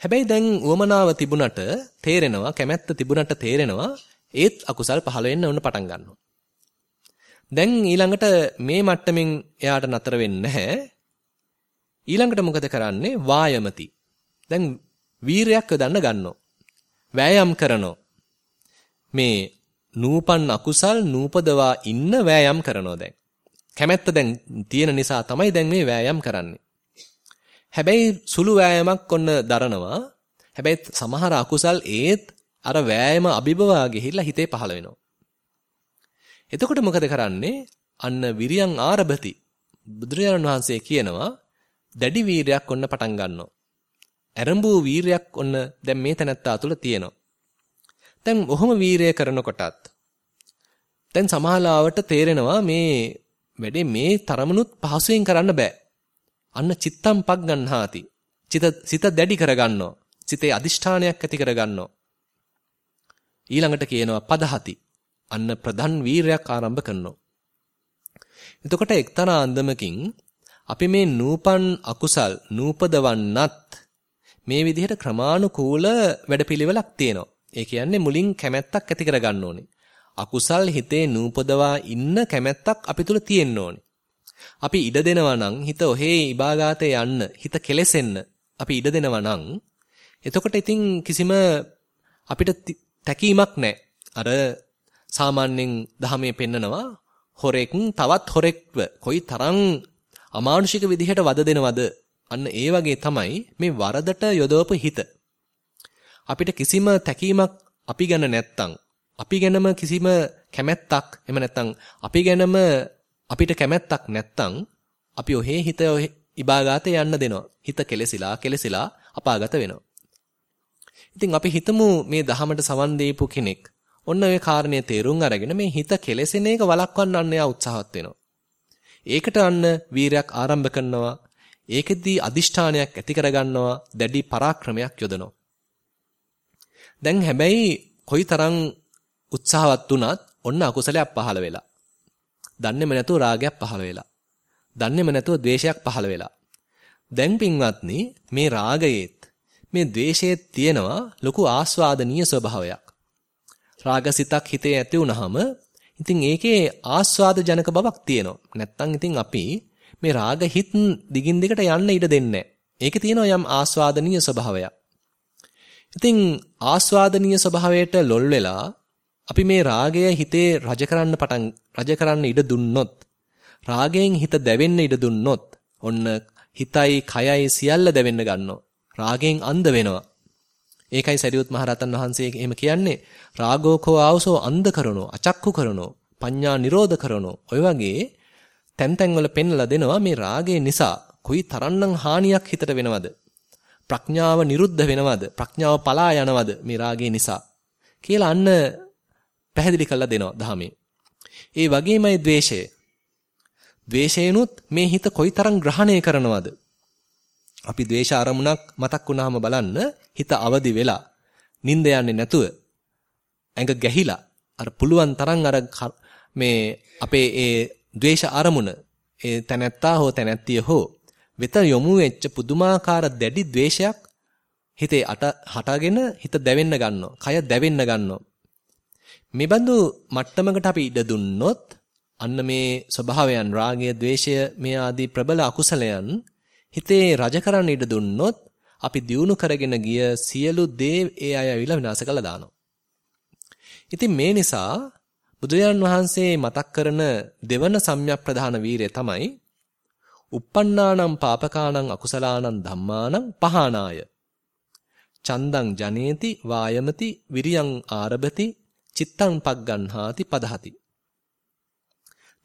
හැබැයි දැන් උවමනාව තිබුණට තේරෙනවා කැමැත්ත තිබුණට තේරෙනවා ඒත් අකුසල් පහළ වෙන්න ඕන පටන් ගන්නවා. දැන් ඊළඟට මේ මට්ටමින් එයාට නතර වෙන්නේ නැහැ. ඊළඟට මොකද කරන්නේ? වායමති. දැන් වීරයක් යොදන්න ගන්නවා. වෑයම් කරනවා. මේ නූපන් අකුසල් නූපදවා ඉන්න වෑයම් කරනවා දැන්. කැමැත්ත දැන් තියෙන නිසා තමයි දැන් මේ වෑයම් කරන්නේ. හැබැයි සුළු වෑයමක් ඔන්න දරනවා. හැබැයි සමහර අකුසල් ඒත් අර වෑයම අභිබවා ගිහිල්ලා හිතේ පහළ වෙනවා. එතකොට මොකද කරන්නේ? අන්න විරියං ආරභති. බුදුරජාණන් වහන්සේ කියනවා දැඩි වීරයක් ඔන්න පටන් ගන්නවා. ඇරඹූ වීරයක් ඔන්න දැන් මේ තැනත්තා තුළ තියෙනවා. දැන් ඔහොම වීරය කරනකොටත් දැන් සමහරවට තේරෙනවා මේ වැඩේ මේ තරමනුත් පහසුවෙන් කරන්න බෑ. අන්න චිත්තම් පක් ගන්නාති. චිත සිත දැඩි කරගන්නවා. සිතේ අදිෂ්ඨානයක් ඇති කරගන්නවා. ඊළඟට කියනවා පදහති. අන්න ප්‍රධාන වීරයක් ආරම්භ කරනවා. එතකොට එක්තරා අන්දමකින් අපි මේ නූපන් අකුසල් නූපදවන්නත් මේ විදිහට ක්‍රමානුකූල වැඩපිළිවෙලක් තියෙනවා. ඒ කියන්නේ මුලින් කැමැත්තක් ඇති කරගන්න ඕනේ. අකුසල් හිතේ නූපදවා ඉන්න කැමැත්තක් අපි තුල තියෙන්න ඕනේ. අපි ඉඩ දෙනවා නම් හිත ඔහේ ඉබාගාතේ යන්න, හිත කෙලෙසෙන්න අපි ඉඩ දෙනවා නම් එතකොට ඉතින් කිසිම අපිට තැකීමක් නැහැ. අර සාමාන්‍යයෙන් දහමේ පෙන්නනවා හොරෙක් තවත් හොරෙක්ව කොයි තරම් අමානුෂික විදිහට වද දෙනවද අන්න ඒ වගේ තමයි මේ වරදට යොදවපු හිත අපිට කිසිම තැකීමක් අපි ගැන නැත්තම් අපි ගැනම කිසිම කැමැත්තක් එහෙම නැත්තම් අපි ගැනම අපිට කැමැත්තක් නැත්තම් අපි ඔහේ හිත ඉබාගාතේ යන්න දෙනවා. හිත කෙලසිලා කෙලසිලා අපාගත වෙනවා. ඉතින් අපි හිතමු මේ දහමට සවන් දීපු කෙනෙක් ඔන්න ඔය කාරණේ තේරුම් අරගෙන මේ හිත කෙලසෙන එක වළක්වන්න අන්න එයා උත්සාහවත් වෙනවා. ඒකට අන්න වීරයක් ආරම්භ කරනවා. ඒකෙදී අදිෂ්ඨානයක් ඇති කරගන්නවා. දැඩි පරාක්‍රමයක් යොදනවා. දැන් හැබැයි කොයිතරම් උත්සාහවත් වුණත් ඔන්න අකුසලයක් පහළ වෙලා. දන්නේම නැතුව රාගයක් පහළ වෙලා. දන්නේම නැතුව ද්වේෂයක් පහළ වෙලා. දැන් පින්වත්නි මේ රාගයේත් මේ ද්වේෂයේත් තියෙනවා ලොකු ආස්වාදනීය ස්වභාවයක්. රාගසිතක් හිතේ ඇති වුනහම ඉතින් ඒකේ ආස්වාද ජනක බවක් තියෙනවා. නැත්තම් ඉතින් අපි මේ රාග හිත් දිගින් දිගට යන්න ඉඩ දෙන්නේ ඒකේ තියෙනවා යම් ආස්වාදනීය ස්වභාවයක්. ඉතින් ආස්වාදනීය ස්වභාවයට ලොල් වෙලා අපි මේ රාගය හිතේ රජ කරන්න පටන් රජ කරන්න ඉඩ දුන්නොත් රාගයෙන් හිත දැවෙන්න ඉඩ දුන්නොත් ඔන්න හිතයි කයයි සියල්ල දැවෙන්න ගන්නවා. රාගයෙන් අන්ධ වෙනවා. ඒකයි සරියුත් මහරහතන් වහන්සේ එහෙම කියන්නේ රාගෝකෝ ආවසෝ අන්ධ කරනෝ අචක්කු කරනෝ පඤ්ඤා නිරෝධ කරනෝ ඔය වගේ තැන් තැන් වල පෙන්ලා දෙනවා මේ රාගය නිසා කොයි තරම්නම් හානියක් හිතට වෙනවද ප්‍රඥාව නිරුද්ධ වෙනවද? ප්‍රඥාව පලා යනවද මේ රාගය නිසා? කියලා අන්න පැහැදිලි කරලා දෙනවා ධහමේ. ඒ වගේමයි ද්වේෂය. ද්වේෂයනොත් මේ හිත කොයිතරම් ග්‍රහණය කරනවද? අපි ද්වේෂ අරමුණක් මතක් වුණාම බලන්න හිත අවදි වෙලා නිින්ද යන්නේ නැතුව ඇඟ ගැහිලා අර පුළුවන් තරම් අර මේ අපේ ඒ ද්වේෂ අරමුණ ඒ තැනැත්තා හෝ තැනැත්තිය හෝ වෙත යොමු වෙච්ච පුදුමාකාර දැඩි ද්වේෂයක් හිතේ අට හටගෙන හිත දැවෙන්න ගන්නවා. කය දැවෙන්න ගන්නවා. මේ බඳු මට්ටමකට අපි ඉඩ දුන්නොත් අන්න මේ ස්වභාවයන් රාගය, ద్వේෂය මේ ආදී ප්‍රබල අකුසලයන් හිතේ රජ කරන්න ඉඩ දුන්නොත් අපි දියුණු කරගෙන ගිය සියලු දේ ඒ අය ඇවිල්ලා විනාශ කළා දානවා. ඉතින් මේ නිසා බුදුරජාන් වහන්සේ මතක් කරන දෙවන සම්‍යක් ප්‍රධාන වීරය තමයි uppannānaṁ pāpakānaṁ akusalaanaṁ dhammānaṁ pahānāය චන්දං ජනේති වායමති විරියං ආරභති චිත්තං පග්ගන්හාති පදහති.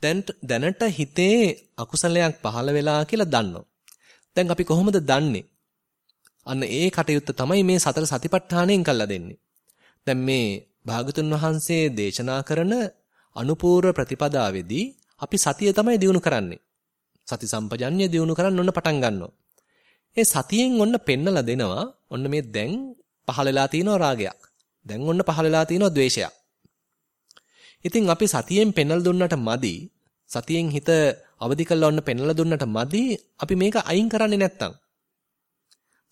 දැන් දැනට හිතේ අකුසලයක් පහළ වෙලා කියලා දන්නවා. දැන් අපි කොහොමද දන්නේ? අන්න ඒ කටයුත්ත තමයි මේ සතර සතිපට්ඨානයෙන් කළා දෙන්නේ. දැන් මේ භාගතුන් වහන්සේ දේශනා කරන අනුපූර්ව ප්‍රතිපදාවේදී අපි සතිය තමයි දිනු කරන්නේ සති සම්පජන්‍ය දිනු කරන්න ඔන්න පටන් ගන්නවා ඒ සතියෙන් ඔන්න පෙන්නලා දෙනවා ඔන්න මේ දැන් පහළලා තියෙනවා රාගයක්. දැන් ඔන්න පහළලා තියෙනවා ද්වේෂයක්. ඉතින් අපි සතියෙන් පෙන්නලා දුන්නට මදි සතියෙන් හිත අවදි කරලා ඔන්න පෙන්නලා දුන්නට මදි අපි මේක අයින් කරන්නේ නැත්තම්.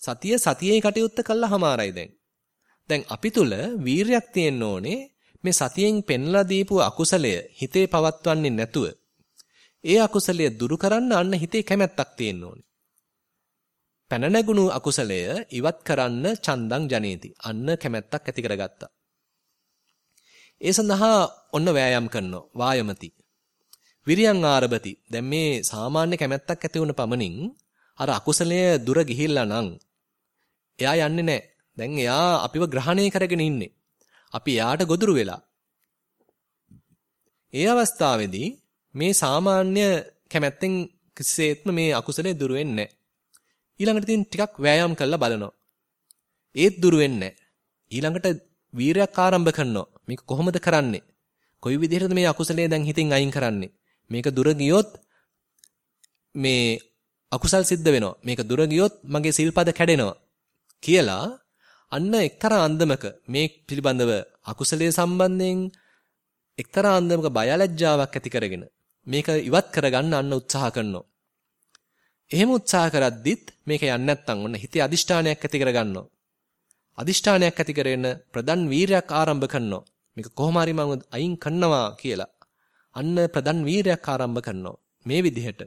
සතිය සතියේ කටයුත්ත කළා හමාරයි දැන්. දැන් අපි තුල වීරයක් තියෙන්න ඕනේ මේ සතියෙන් පෙන්ලා දීපු අකුසලය හිතේ පවත්වන්නේ නැතුව ඒ අකුසලය දුරු කරන්න අන්න හිතේ කැමැත්තක් තියෙන්න ඕනේ. පැන නැගුණු අකුසලය ඉවත් කරන්න චන්දං ජනේති. අන්න කැමැත්තක් ඇති කරගත්තා. ඒ සඳහා ඔන්න වෑයම් කරනවා. වායමති. විරියං ආරභති. දැන් මේ සාමාන්‍ය කැමැත්තක් ඇති වුණ පමණින් අර අකුසලය දුර ගිහිල්ලා නම් එයා යන්නේ නැහැ. දැන් එයා අපිව ග්‍රහණය කරගෙන ඉන්නේ. අපි එයාට ගොදුරු වෙලා. ඒ අවස්ථාවේදී මේ සාමාන්‍ය කැමැත්තෙන් කිසිසේත්ම මේ අකුසලේ දුර වෙන්නේ ඊළඟට ඉතින් ටිකක් වෑයම් කරලා බලනවා. ඒත් දුරු වෙන්නේ ඊළඟට වීරයක් ආරම්භ කරනවා. මේක කොහොමද කරන්නේ? කොයි විදිහටද මේ අකුසලයේ දැන් හිතින් අයින් කරන්නේ? මේක දුර ගියොත් මේ අකුසල් සිද්ධ වෙනවා. මේක දුර ගියොත් මගේ සිල්පද කැඩෙනවා. කියලා අන්න එක්තරා අන්දමක මේ පිළිබඳව අකුසලයේ සම්බන්ධයෙන් එක්තරා අන්දමක බයලජ්ජාවක් ඇති කරගෙන මේක ඉවත් කරගන්න අන්න උත්සාහ කරනවා. එහෙම උත්සාහ කරද්දිත් මේක යන්නේ නැත්නම් ඔන්න හිතේ අදිෂ්ඨානයක් ඇති කරගන්නවා. අදිෂ්ඨානයක් ඇති කරගෙන ප්‍රදන් වීරයක් ආරම්භ කරනවා. මේක කොහොම හරි මම අයින් කරනවා කියලා. අන්න ප්‍රදන් වීරයක් ආරම්භ කරනවා. මේ විදිහට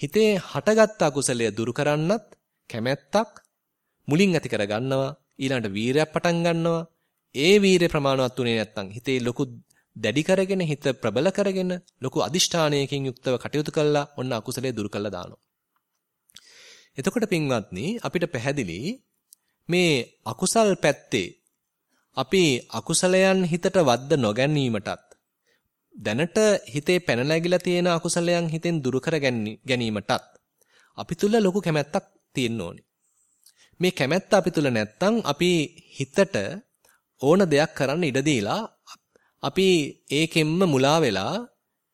හිතේ හටගත් අකුසලය දුරු කරන්නත් කැමැත්තක් මුලින් ඇති කරගන්නවා. ඊළඟට වීරයක් පටන් ගන්නවා. ඒ වීරය ප්‍රමාණවත් උනේ නැත්නම් හිතේ ලොකු දැඩි කරගෙන හිත ප්‍රබල කරගෙන ලොකු අදිෂ්ඨානයකින් යුක්තව කටයුතු කළා ඔන්න අකුසලයේ දුරු කළා දානවා. එතකොට පින්වත්නි අපිට පැහැදිලි මේ අකුසල් පැත්තේ අපි අකුසලයන් හිතට වද්ද නොගැනීමටත් දැනට හිතේ පැන නැගිලා තියෙන අකුසලයන් හිතෙන් දුරු කර ගැනීමටත් අපි තුල ලොකු කැමැත්තක් තියෙන්න ඕනේ. මේ කැමැත්ත අපි තුල නැත්තම් අපි හිතට ඕන දෙයක් කරන්න ඉඩ දීලා අපි ඒකෙන්ම මුලා වෙලා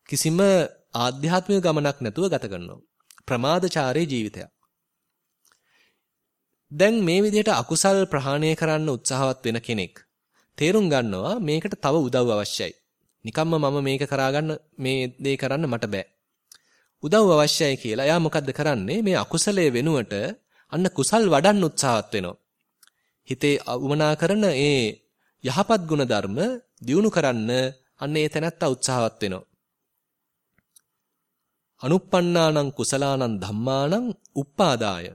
කිසිම ආධ්‍යාත්මික ගමනක් නැතුව ගත කරනවා. ප්‍රමාදචාරී ජීවිතයක්. දැන් මේ විදිහට අකුසල් ප්‍රහාණය කරන්න උත්සාහවත් වෙන කෙනෙක් තේරුම් ගන්නවා මේකට තව උදව් අවශ්‍යයි. නිකම්ම මම මේක කරාගන්න මේ දේ කරන්න මට බෑ. උදව් අවශ්‍යයි කියලා එයා මොකද්ද කරන්නේ? මේ අකුසලයේ වෙනුවට අන්න කුසල් වඩන්න උත්සාහවත් වෙනවා. හිතේ උමනා කරන ඒ යහපත් ගුණ ධර්ම දියුණු කරන්න අන්න ඒ තැනත්තා උත්සාහවත් වෙනවා. අනුප්පන්නානං කුසලානං ධම්මානං උප්පාදාය.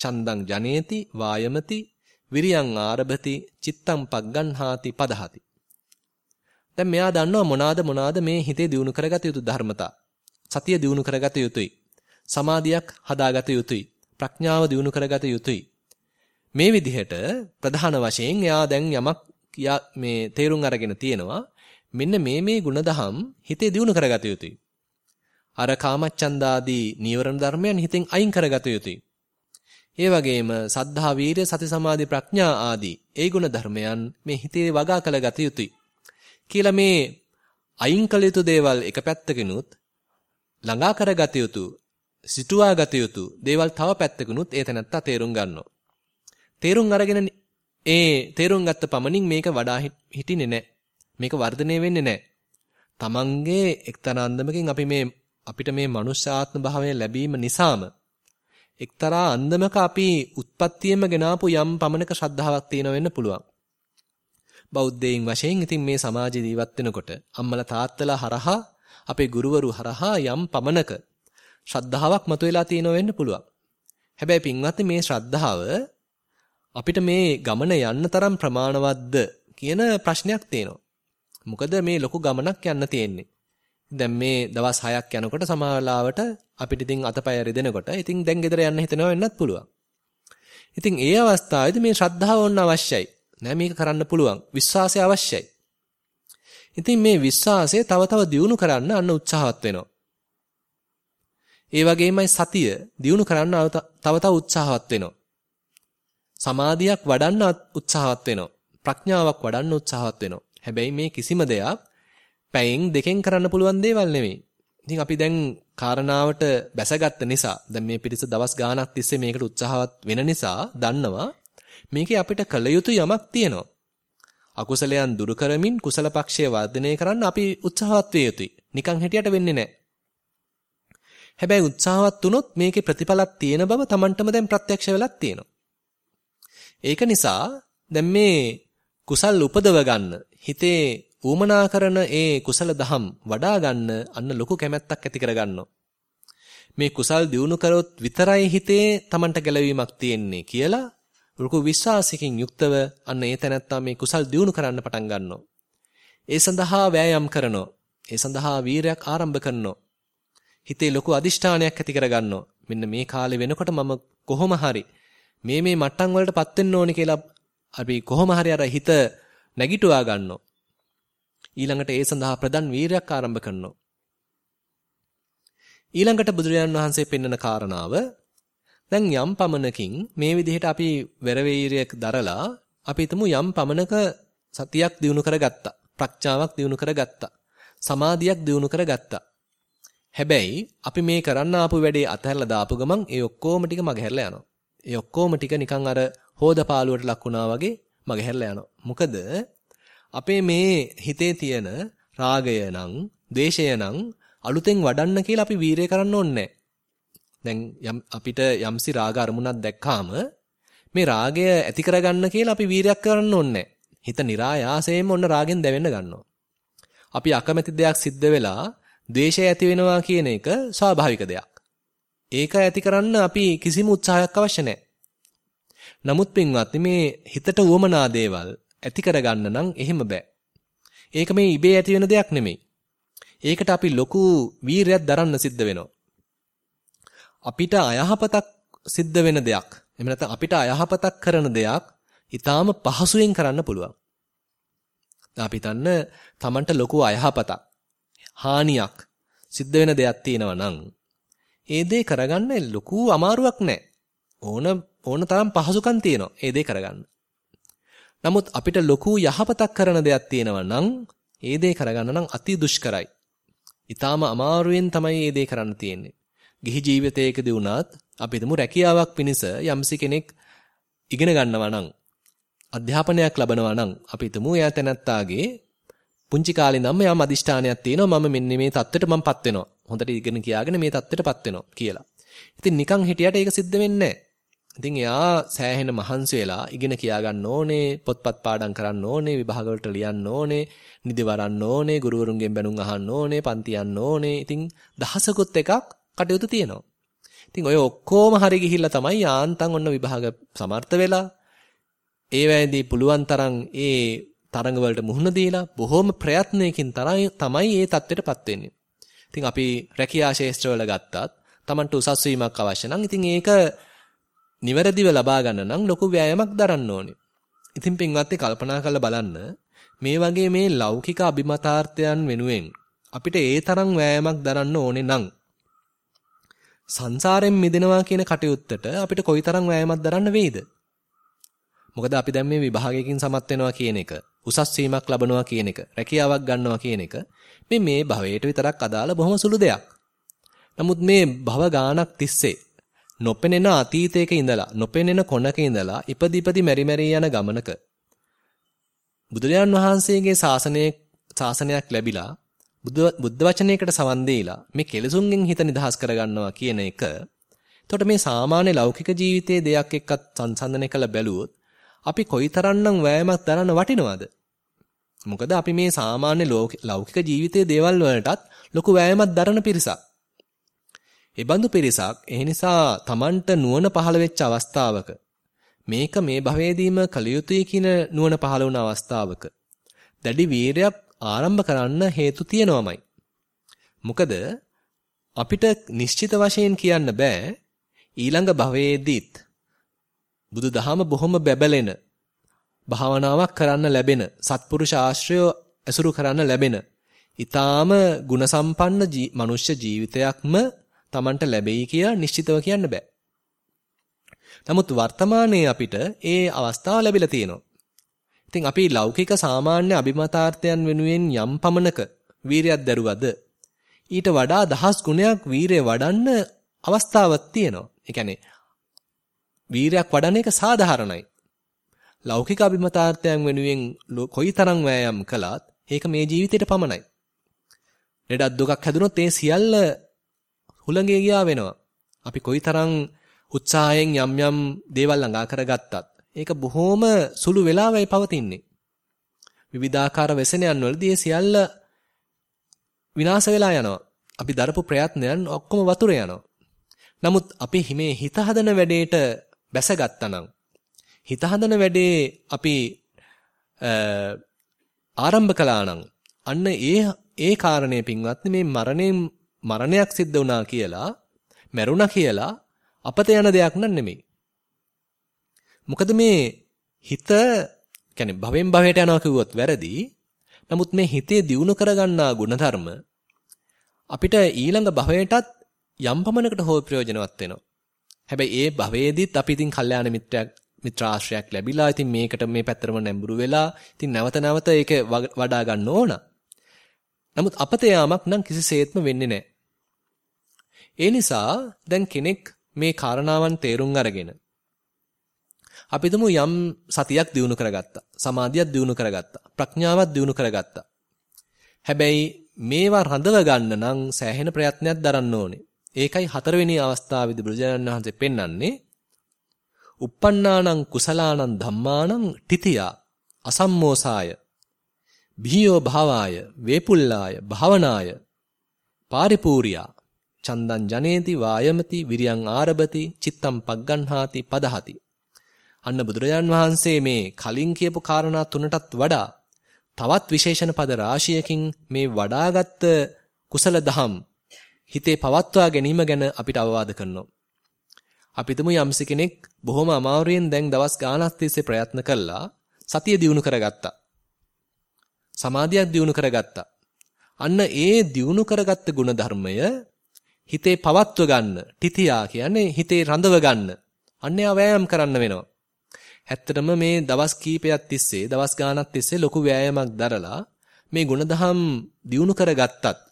චන්දං ජනේති වායමති විරියං ආරභති චිත්තං පග්ගන්හාති පදහති. දැන් මෙයා දන්නවා මොනවාද මොනවාද මේ හිතේ දියුණු කරගත යුතු ධර්මතා. සතිය දියුණු කරගත යුතුයි. සමාධියක් හදාගත යුතුයි. ප්‍රඥාව දියුණු කරගත යුතුයි. මේ විදිහට ප්‍රධාන වශයෙන් එයා දැන් යමක් මේ තේරුම් අරගෙන තියෙනවා. මෙන්න මේ මේ ಗುಣදහම් හිතේ දියුණු කරගත යුතුයි. අර කාමච්ඡන්දාදී නීවරණ ධර්මයන් හිතෙන් අයින් කරගත යුතුයි. ඒ වගේම සද්ධා වීරිය සති සමාධි ප්‍රඥා ආදී ඒ ගුණ ධර්මයන් මේ හිතේ වගා කළ ගත යුතුයි. කියලා මේ අයින් කළ යුතු දේවල් එක පැත්තකිනුත් ළඟා කරගත යුතු සිටුවා ගත යුතු දේවල් තව පැත්තකිනුත් ඒ තැනත්තා තේරුම් ගන්නවා. තේරුම් අරගෙන ඒ තේරුම් ගත්ත පමණින් මේක වඩා හිටින්නේ නැහැ. මේක වර්ධනය වෙන්නේ නැහැ. තමන්ගේ එක්තරා අන්දමකින් අපි මේ අපිට මේ මනුෂ්‍යාත්ම භාවය ලැබීම නිසාම එක්තරා අන්දමක අපි උත්පත්තියෙම ගෙනාපු යම් පමණක ශ්‍රද්ධාවක් තියෙන වෙන්න පුළුවන්. බෞද්ධයින් වශයෙන් ඉතින් මේ සමාජේ ජීවත් වෙනකොට අම්මලා තාත්තලා හරහා අපේ ගුරුවරු හරහා යම් පමණක ශ්‍රද්ධාවක් මතුවලා තියෙන වෙන්න පුළුවන්. හැබැයි පින්වත්නි මේ ශ්‍රද්ධාව අපිට මේ ගමන යන්න තරම් ප්‍රමාණවත්ද කියන ප්‍රශ්නයක් තියෙනවා. මොකද මේ ලොකු ගමනක් යන්න තියෙන්නේ. දැන් මේ දවස් 6ක් යනකොට සමාලාවට අපිට ඉතින් අතපය රිදෙනකොට ඉතින් දැන් ගෙදර යන්න හිතනවා වෙන්නත් පුළුවන්. ඉතින් ඒ අවස්ථාවේදී මේ ශ්‍රද්ධාව ඕන අවශ්‍යයි. නෑ මේක කරන්න පුළුවන්. විශ්වාසය අවශ්‍යයි. ඉතින් මේ විශ්වාසය තව තව දියුණු කරන්න අන්න උත්සාහවත් වෙනවා. ඒ වගේමයි සතිය දියුණු කරන්න තව තව උත්සාහවත් වෙනවා. සමාධියක් වඩන්න උත්සාහවත් වෙනවා. ප්‍රඥාවක් වඩන්න උත්සාහවත් වෙනවා. හැබැයි මේ කිසිම දෙයක් පැයෙන් දෙකෙන් කරන්න පුළුවන් දේවල් නෙමෙයි. ඉතින් අපි දැන් කාරණාවට බැසගත්ත නිසා දැන් මේ පිරිස දවස් ගාණක් තිස්සේ මේකට උත්සාහවත් වෙන නිසා දන්නවා මේකේ අපිට කළ යුතු යමක් තියෙනවා. අකුසලයන් දුරු කරමින් කුසල පක්ෂය වර්ධනය කරන්න අපි උත්සාහවත් විය යුතුයි. නිකන් හිටියට වෙන්නේ නැහැ. හැබැයි උත්සාහවත් වුණොත් මේකේ ප්‍රතිඵලක් තියෙන බව Tamanටම දැන් ප්‍රත්‍යක්ෂ වෙලක් තියෙනවා. ඒක නිසා දැන් මේ කුසල් උපදව ගන්න හිතේ ඌමනා කරන ඒ කුසල දහම් වඩා ගන්න අන්න ලොකු කැමැත්තක් ඇති කර ගන්නවා. මේ කුසල් දියුණු කරොත් විතරයි හිතේ Tamanට ගැලවීමක් තියෙන්නේ කියලා ලොකු විශ්වාසයකින් යුක්තව අන්න ඒ තැනත්තා මේ කුසල් දියුණු කරන්න පටන් ගන්නවා. ඒ සඳහා වෑයම් කරනවා. ඒ සඳහා වීරයක් ආරම්භ කරනවා. හිතේ ලොකු අදිෂ්ඨානයක් ඇති කර ගන්නවා. මෙන්න මේ කාලේ වෙනකොට මම කොහොම හරි මේ මේ මට්ටම් වලටපත් වෙන්න ඕනේ කියලා අපි කොහොම හරි අර හිත නැගිටුවා ගන්නවා. ඊළඟට ඒ සඳහා ප්‍රදන් වීරයක් ආරම්භ කරනවා. ඊළඟට බුදුරජාණන් වහන්සේ පෙන්වන කාරණාව දැන් යම් පමණකින් මේ විදිහට අපි වෙරවීරයක් දරලා අපි හිතමු යම් පමණක සතියක් දිනු කරගත්තා. ප්‍රඥාවක් දිනු කරගත්තා. සමාධියක් දිනු කරගත්තා. හැබැයි අපි මේ කරන්න ආපු වැඩේ අතහැරලා දාපු ගමන් ඒ ඔක්කොම ටික මගහැරලා යනවා. ඒ ඔක්කොම ටික නිකන් අර හෝදපාලුවට ලක් වුණා වගේ මගහැරලා යනවා. මොකද අපේ මේ හිතේ තියෙන රාගය නම්, ද්වේෂය නම් අලුතෙන් වඩන්න කියලා අපි වීරය කරන්න ඕනේ දැන් යම් අපිට යම්සි රාග අරමුණක් දැක්කාම මේ රාගය ඇති කරගන්න කියලා අපි වීරයක් කරන්න ඕනේ හිත નિરાයාසයෙන්ම ඔන්න රාගෙන් දැවෙන්න ගන්නවා. අපි අකමැති දෙයක් සිද්ධ වෙලා ද්වේෂය ඇති වෙනවා කියන එක ස්වාභාවික දෙයක්. ඒක ඇති කරන්න අපි කිසිම උත්සාහයක් අවශ්‍ය නැහැ. නමුත් පින්වත්නි මේ හිතට උවමනා දේවල් ඇති කරගන්න නම් එහෙම බෑ. ඒක මේ ඉබේ ඇති වෙන දෙයක් නෙමෙයි. ඒකට අපි ලොකු වීරයක් දරන්න සිද්ධ වෙනවා. අපිට අයහපතක් සිද්ධ වෙන දෙයක්. එහෙම නැත්නම් අපිට අයහපතක් කරන දෙයක් ඊටාම පහසුවෙන් කරන්න පුළුවන්. අපි හිතන්න Tamanට ලොකු අයහපතක් හානියක් සිද්ධ වෙන දෙයක් තියෙනවා නම් ඒ දේ කරගන්න ලොකු අමාරුවක් නැහැ. ඕන ඕන තරම් පහසුකම් තියෙනවා ඒ දේ කරගන්න. නමුත් අපිට ලොකු යහපතක් කරන දෙයක් තියෙනවා නම් ඒ දේ කරගන්න නම් අති දුෂ්කරයි. ඊටාම අමාරුවෙන් තමයි මේ දේ කරන්න තියෙන්නේ. ගිහි ජීවිතයකදී වුණත් අපි හිතමු රැකියාවක් පිණිස යම්සි කෙනෙක් ඉගෙන ගන්නවා නම් අධ්‍යාපනයක් ලබනවා නම් අපි හිතමු එයා තැනත්තාගේ පුංචි කාලේ ඉඳන්ම යම් අදිෂ්ඨානයක් තියෙනවා මම මෙන්න මේ தත්ත්වයට මමපත් වෙනවා. හොඳට ඉගෙන කියාගෙන මේ தත්ත්වයටපත් වෙනවා කියලා. ඉතින් නිකන් හිටියට ඒක සිද්ධ වෙන්නේ ඉතින් එයා සෑහෙන මහන්සි වෙලා ඉගෙන කියා ගන්න ඕනේ, පොත්පත් පාඩම් කරන්න ඕනේ, විභාග වලට ලියන්න ඕනේ, නිදි වරන්න ඕනේ, ගුරුවරුන්ගෙන් බැනුම් අහන්න ඕනේ, පන්ති යන්න ඕනේ. ඉතින් දහසකුත් එකක් කටයුතු තියෙනවා. ඉතින් ඔය ඔක්කොම හරි ගිහිල්ලා තමයි යාන්තම් ඔන්න විභාග සමර්ථ වෙලා ඒ වෙලාවේදී පුළුවන් තරම් ඒ තරඟ වලට මුහුණ දීලා බොහොම ප්‍රයත්නයකින් තමයි මේ தත්ත්වයටපත් වෙන්නේ. ඉතින් අපි රැකියා ශාස්ත්‍රවල ගත්තත් Tamanට උසස් වීමක් අවශ්‍ය නම් ඉතින් ඒක නිවැරදිව ලබා ගන්න නම් ලොකු වෑයමක් දරන්න ඕනේ. ඉතින් පින්වත්නි කල්පනා කරලා බලන්න මේ වගේ මේ ලෞකික අභිමතාර්ථයන් වෙනුවෙන් අපිට ඒ තරම් වෑයමක් දරන්න ඕනේ නම් සංසාරයෙන් මිදෙනවා කියන කටයුත්තට අපිට කොයිතරම් වෑයමක් දරන්න වෙයිද? මොකද අපි දැන් මේ විභාගයකින් සමත් වෙනවා කියන එක, උසස් වීමක් ලබනවා කියන එක, රැකියාවක් ගන්නවා කියන එක මේ මේ භවයට විතරක් අදාළ බොහොම සුළු දෙයක්. නමුත් මේ භව ගානක් තිස්සේ නොපෙනෙන අතීතයක ඉඳලා නොපෙනෙන කොනක ඉඳලා ඉපදිපදි මෙරි මෙරි යන ගමනක බුදුරජාන් වහන්සේගේ ශාසනයේ ශාසනයක් ලැබිලා බුද්ධ වචනයකට සවන් දීලා මේ කෙලසුන්ගෙන් හිත නිදහස් කරගන්නවා කියන එක එතකොට මේ සාමාන්‍ය ලෞකික ජීවිතයේ දෙයක් එක්කත් සංසන්දනය කළ බැලුවොත් අපි කොයිතරම්නම් වෑයමක් දරන්න වටිනවද මොකද අපි මේ සාමාන්‍ය ලෞකික ජීවිතයේ දේවල් වලටත් ලොකු වෑයමක් දරන පිරිසක් ඒ බඳු පිරිසක් ඒ නිසා Tamanට නුවණ පහළ වෙච්ච අවස්ථාවක මේක මේ භවයේදීම කළ යුතුයි කියන නුවණ පහළ වුණ අවස්ථාවක දැඩි වීරයක් ආරම්භ කරන්න හේතු තියෙනවමයි. මොකද අපිට නිශ්චිත වශයෙන් කියන්න බෑ ඊළඟ භවයේදීත් බුදුදහම බොහොම බැබලෙන භාවනාවක් කරන්න ලැබෙන සත්පුරුෂ ආශ්‍රය ඇසුරු කරන්න ලැබෙන ඊටාම ගුණසම්පන්න මනුෂ්‍ය ජීවිතයක්ම Tamanට ලැබෙයි කියලා නිශ්චිතව කියන්න බෑ. නමුත් වර්තමානයේ අපිට ඒ අවස්ථාව ලැබිලා තියෙනවා. ඉතින් අපි ලෞකික සාමාන්‍ය අභිමතාර්ථයන් වෙනුවෙන් යම් පමණක වීරියක් දරුවද ඊට වඩා දහස් ගුණයක් වීරය වඩන්න අවස්ථාවක් තියෙනවා. ඒ කියන්නේ වීරයක් වඩන එක සාධාරණයි. ලෞකික අභිමතාර්ථයන් වෙනුවෙන් කොයිතරම් වෑයම් කළත් ඒක මේ ජීවිතේට පමණයි. ලෙඩක් දුකක් හැදුනොත් ඒ සියල්ල හුළඟේ ගියා වෙනවා. අපි කොයිතරම් උත්සාහයෙන් යම් යම් දේවල් ළඟා කරගත්තත් ඒක බොහොම සුළු වෙලාවයි පවතින්නේ. විවිධාකාර වෙසෙනයන් වලදී සියල්ල විනාශ වෙලා යනවා. අපි දරපු ප්‍රයත්නයන් ඔක්කොම වතුර යනවා. නමුත් අපි හිමේ හිත හදන වැඩේට බැසගත්තා නම් හිත හදන වැඩේ අපි ආරම්භ කළා නම් අන්න ඒ ඒ කාරණේ පින්වත්නි මේ මරණයෙන් මරණයක් සිද්ධ වුණා කියලා මැරුණා කියලා අපත යන දෙයක් නෙමෙයි. මොකද මේ හිත කියන්නේ භවෙන් භවයට යනවා කිව්වොත් වැරදි. නමුත් මේ හිතේ දියුණු කරගන්නා ಗುಣධර්ම අපිට ඊළඟ භවයටත් යම් පමණකට හෝ ප්‍රයෝජනවත් වෙනවා. හැබැයි ඒ භවයේදීත් අපි ඉතින් කල්යාණ මිත්‍රයක් මිත්‍රාශ්‍රයක් ලැබිලා ඉතින් මේකට මේ පැත්තරම නැඹුරු වෙලා ඉතින් නැවත නැවත ඒක වඩා ගන්න ඕන. නමුත් අපත යාමක් නම් කිසිසේත්ම වෙන්නේ නැහැ. ඒ නිසා දැන් කෙනෙක් මේ කාරණාවන් තේරුම් අරගෙන අපි යම් සතියක් දිනු කරගත්තා. සමාධියක් දිනු කරගත්තා. ප්‍රඥාවක් දිනු කරගත්තා. හැබැයි මේවා රඳව ගන්න නම් සෑහෙන ප්‍රයත්නයක් දරන්න ඕනේ. ඒකයි හතරවෙනි අවස්ථාවේදී බුදුජානන් වහන්සේ පෙන්වන්නේ uppannānaṁ කුසලානං ධම්මානං තිතියා අසම්මෝසාය බිහියෝ භාවාය වේපුල්ලාය භාවනාය පාරිපූර්යා චන්දං ජනේති වායමති විරියං ආරබති චිත්තම් පග්ගණ්හාති පදහති අන්න බුදුරජාන් වහන්සේ මේ කලින් කියපු කාරණා තුනටත් වඩා තවත් විශේෂණ පද රාශියකින් මේ වඩාගත් කුසල දහම් හිතේ පවත්වා ගැනීම ගැන අපිට අවවාද කරනවා. අපි තුමු යම්සි කෙනෙක් බොහොම අමාරුවෙන් දැන් දවස් ගාණක් තිස්සේ ප්‍රයත්න කළා සතිය දිනු කරගත්තා. සමාධියක් දිනු කරගත්තා. අන්න ඒ දිනු කරගත්ත ගුණ ධර්මය හිතේ පවත්ව ගන්න, තිතියා කියන්නේ හිතේ රඳව ගන්න. අන්න යා වෑයම් කරන්න වෙනවා. ඇත්තටම මේ දවස් කීපයක් තිස්සේ දවස් ගාණක් තිස්සේ ලොකු වෑයමක් දරලා මේ ಗುಣධම් දියුණු කරගත්තත්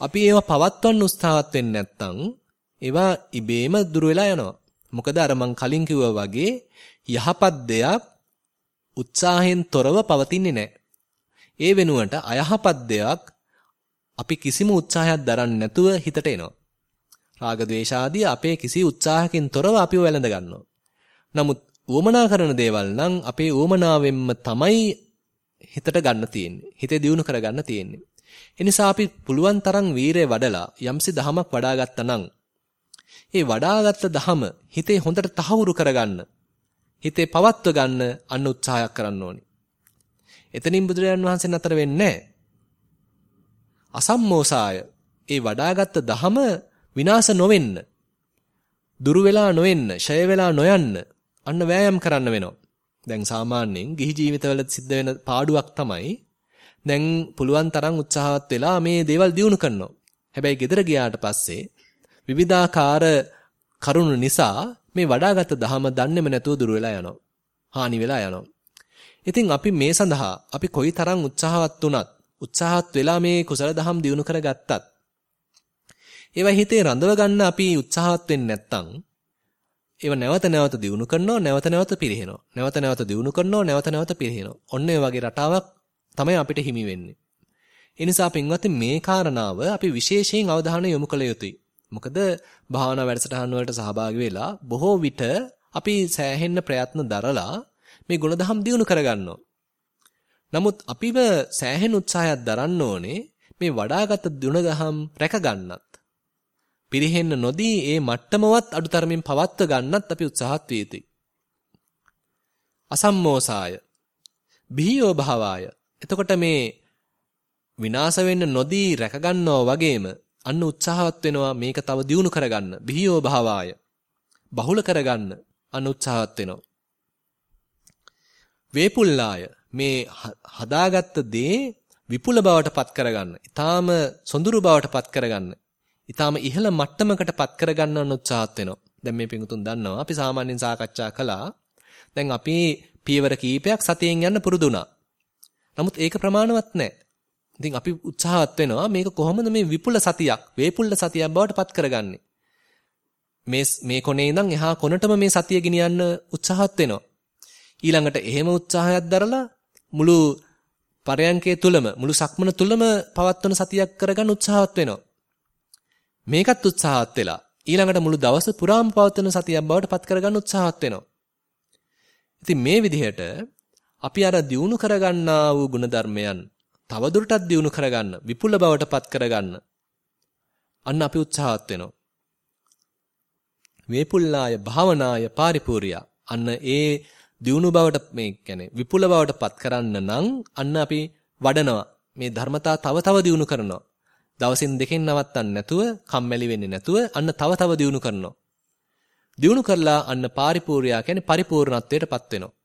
අපි ඒවා පවත්වන්න උත්සාහත් වෙන්නේ නැත්නම් ඒවා ඉබේම දුර වෙලා යනවා. මොකද අර මං කලින් කිව්වා වගේ යහපත් දෙයක් උත්සාහයෙන් තොරව පවතින්නේ නැහැ. ඒ වෙනුවට අයහපත් දෙයක් අපි කිසිම උත්සාහයක් දරන්නේ නැතුව හිතට එනවා. රාග ద్వේෂාදී අපේ කිසි උත්සාහකින් තොරව අපිව වැළඳ ගන්නවා. නමුත් උවමනා කරන දේවල් නම් අපේ උවමනාවෙන්ම තමයි හිතට ගන්න තියෙන්නේ. හිතේ දියුණු කරගන්න තියෙන්නේ. ඒ නිසා අපි පුළුවන් තරම් වීරය වඩලා යම්සි දහමක් වඩාගත්තා නම් ඒ වඩාගත්ත දහම හිතේ හොඳට තහවුරු කරගන්න හිතේ පවත්ව ගන්න අන්න උත්සාහයක් කරන්න ඕනි. එතනින් බුදුරජාන් වහන්සේ නතර වෙන්නේ අසම්මෝසාය ඒ වඩාගත්ත දහම විනාශ නොවෙන්න දුරු වෙලා නොවෙන්න ෂය වෙලා නොයන්න අන්න වෑයම් කරන්න වෙනවා. දැන් සාමාන්‍යයෙන් ගිහි ජීවිතවල සිද්ධ වෙන පාඩුවක් තමයි දැන් පුළුවන් තරම් උත්සාහවත් වෙලා මේ දේවල් දියුණු කරනවා. හැබැයි ගෙදර ගියාට පස්සේ විවිධාකාර කරුණු නිසා මේ වඩාගත් දහම දන්නේම නැතුව දුර වෙලා යනවා. හානි වෙලා යනවා. ඉතින් අපි මේ සඳහා අපි කොයිතරම් උත්සාහවත් වුණත් උත්සාහත් වෙලා මේ කුසල දහම් දිනු කරගත්තත් ඒවා හිතේ රඳව ගන්න අපි උත්සාහත් වෙන්නේ නැත්නම් ඒව නැවත නැවත දිනු කරනවා නැවත නැවත පිරිහෙනවා. නැවත නැවත දිනු කරනවා නැවත නැවත පිරිහෙනවා. ඔන්න ඒ වගේ රටාවක් තමයි අපිට හිමි වෙන්නේ. ඒ නිසා පින්වත්නි මේ කාරණාව අපි විශේෂයෙන් අවධානය යොමු කළ යුතුයි. මොකද භාවනා වැඩසටහන් වලට සහභාගී වෙලා බොහෝ විට අපි සෑහෙන්න ප්‍රයත්න දරලා මේ ගුණධම් දියුණු කරගන්නවා. නමුත් අපිව සෑහෙන උත්සාහයක් දරන්න ඕනේ මේ වඩාගත් ගුණධම් රැක ගන්නත්. පිරිහෙන්න නොදී ඒ මට්ටමවත් අඩුතරමින් පවත්ව ගන්නත් අපි උත්සාහත් විය යුතුයි. අසම්මෝසාය බිහියෝ භාවාය. එතකොට මේ විනාශ වෙන්න නොදී රැක ගන්නවා වගේම අන්න උත්සාහවත් වෙනවා මේක තව දියුණු කරගන්න. බිහියෝ භාවාය. බහුල කරගන්න අන්න උත්සාහවත් වෙනවා. වේපුල්ලාය මේ හදාගත්ත දේ විපුල බවට පත් කරගන්න. ඊටාම සොඳුරු බවට පත් කරගන්න. ඊටාම ඉහළ මට්ටමකට පත් කරගන්න උත්සාහත් වෙනවා. දැන් මේ පිඟුතුන් දන්නවා අපි සාමාන්‍යයෙන් සාකච්ඡා කළා. දැන් අපි පියවර කීපයක් සතියෙන් යන්න පුරුදු වුණා. නමුත් ඒක ප්‍රමාණවත් නැහැ. ඉතින් අපි උත්සාහවත් වෙනවා මේක කොහොමද මේ විපුල සතියක්, වේපුල්ල සතියක් බවට පත් කරගන්නේ. මේ මේ කොනේ ඉඳන් එහා කොනටම මේ සතිය ගෙනියන්න උත්සාහවත් වෙනවා. ඊළඟට එහෙම උත්සාහයක් දරලා මුළු පරයන්කේ තුලම මුළු සක්මන තුලම පවත්වන සතියක් කරගන්න උත්සාහවත් වෙනවා. මේකත් උත්සාහවත් වෙලා ඊළඟට මුළු දවස පුරාම පවත්වන සතියක් බවට පත් කරගන්න උත්සාහවත් වෙනවා. ඉතින් මේ විදිහට අපි අර දියුණු කරගන්නා වූ ಗುಣධර්මයන් තවදුරටත් දියුණු කරගන්න, විපුල බවට පත් කරගන්න අන්න අපි උත්සාහවත් වෙනවා. වේපුල්ලාය භාවනාය පාරිපූර්ණිය. අන්න ඒ දියුණු බවට මේ කියන්නේ විපුල බවට පත් කරන්න නම් අන්න අපි වඩනවා. මේ ධර්මතා තව තව දියුණු කරනවා. දවසින් දෙකෙන් නවත්තන්න නැතුව, කම්මැලි වෙන්නේ නැතුව අන්න තව තව දියුණු කරනවා. දියුණු කරලා අන්න පාරිපූර්ණයා කියන්නේ පරිපූර්ණත්වයටපත් වෙනවා.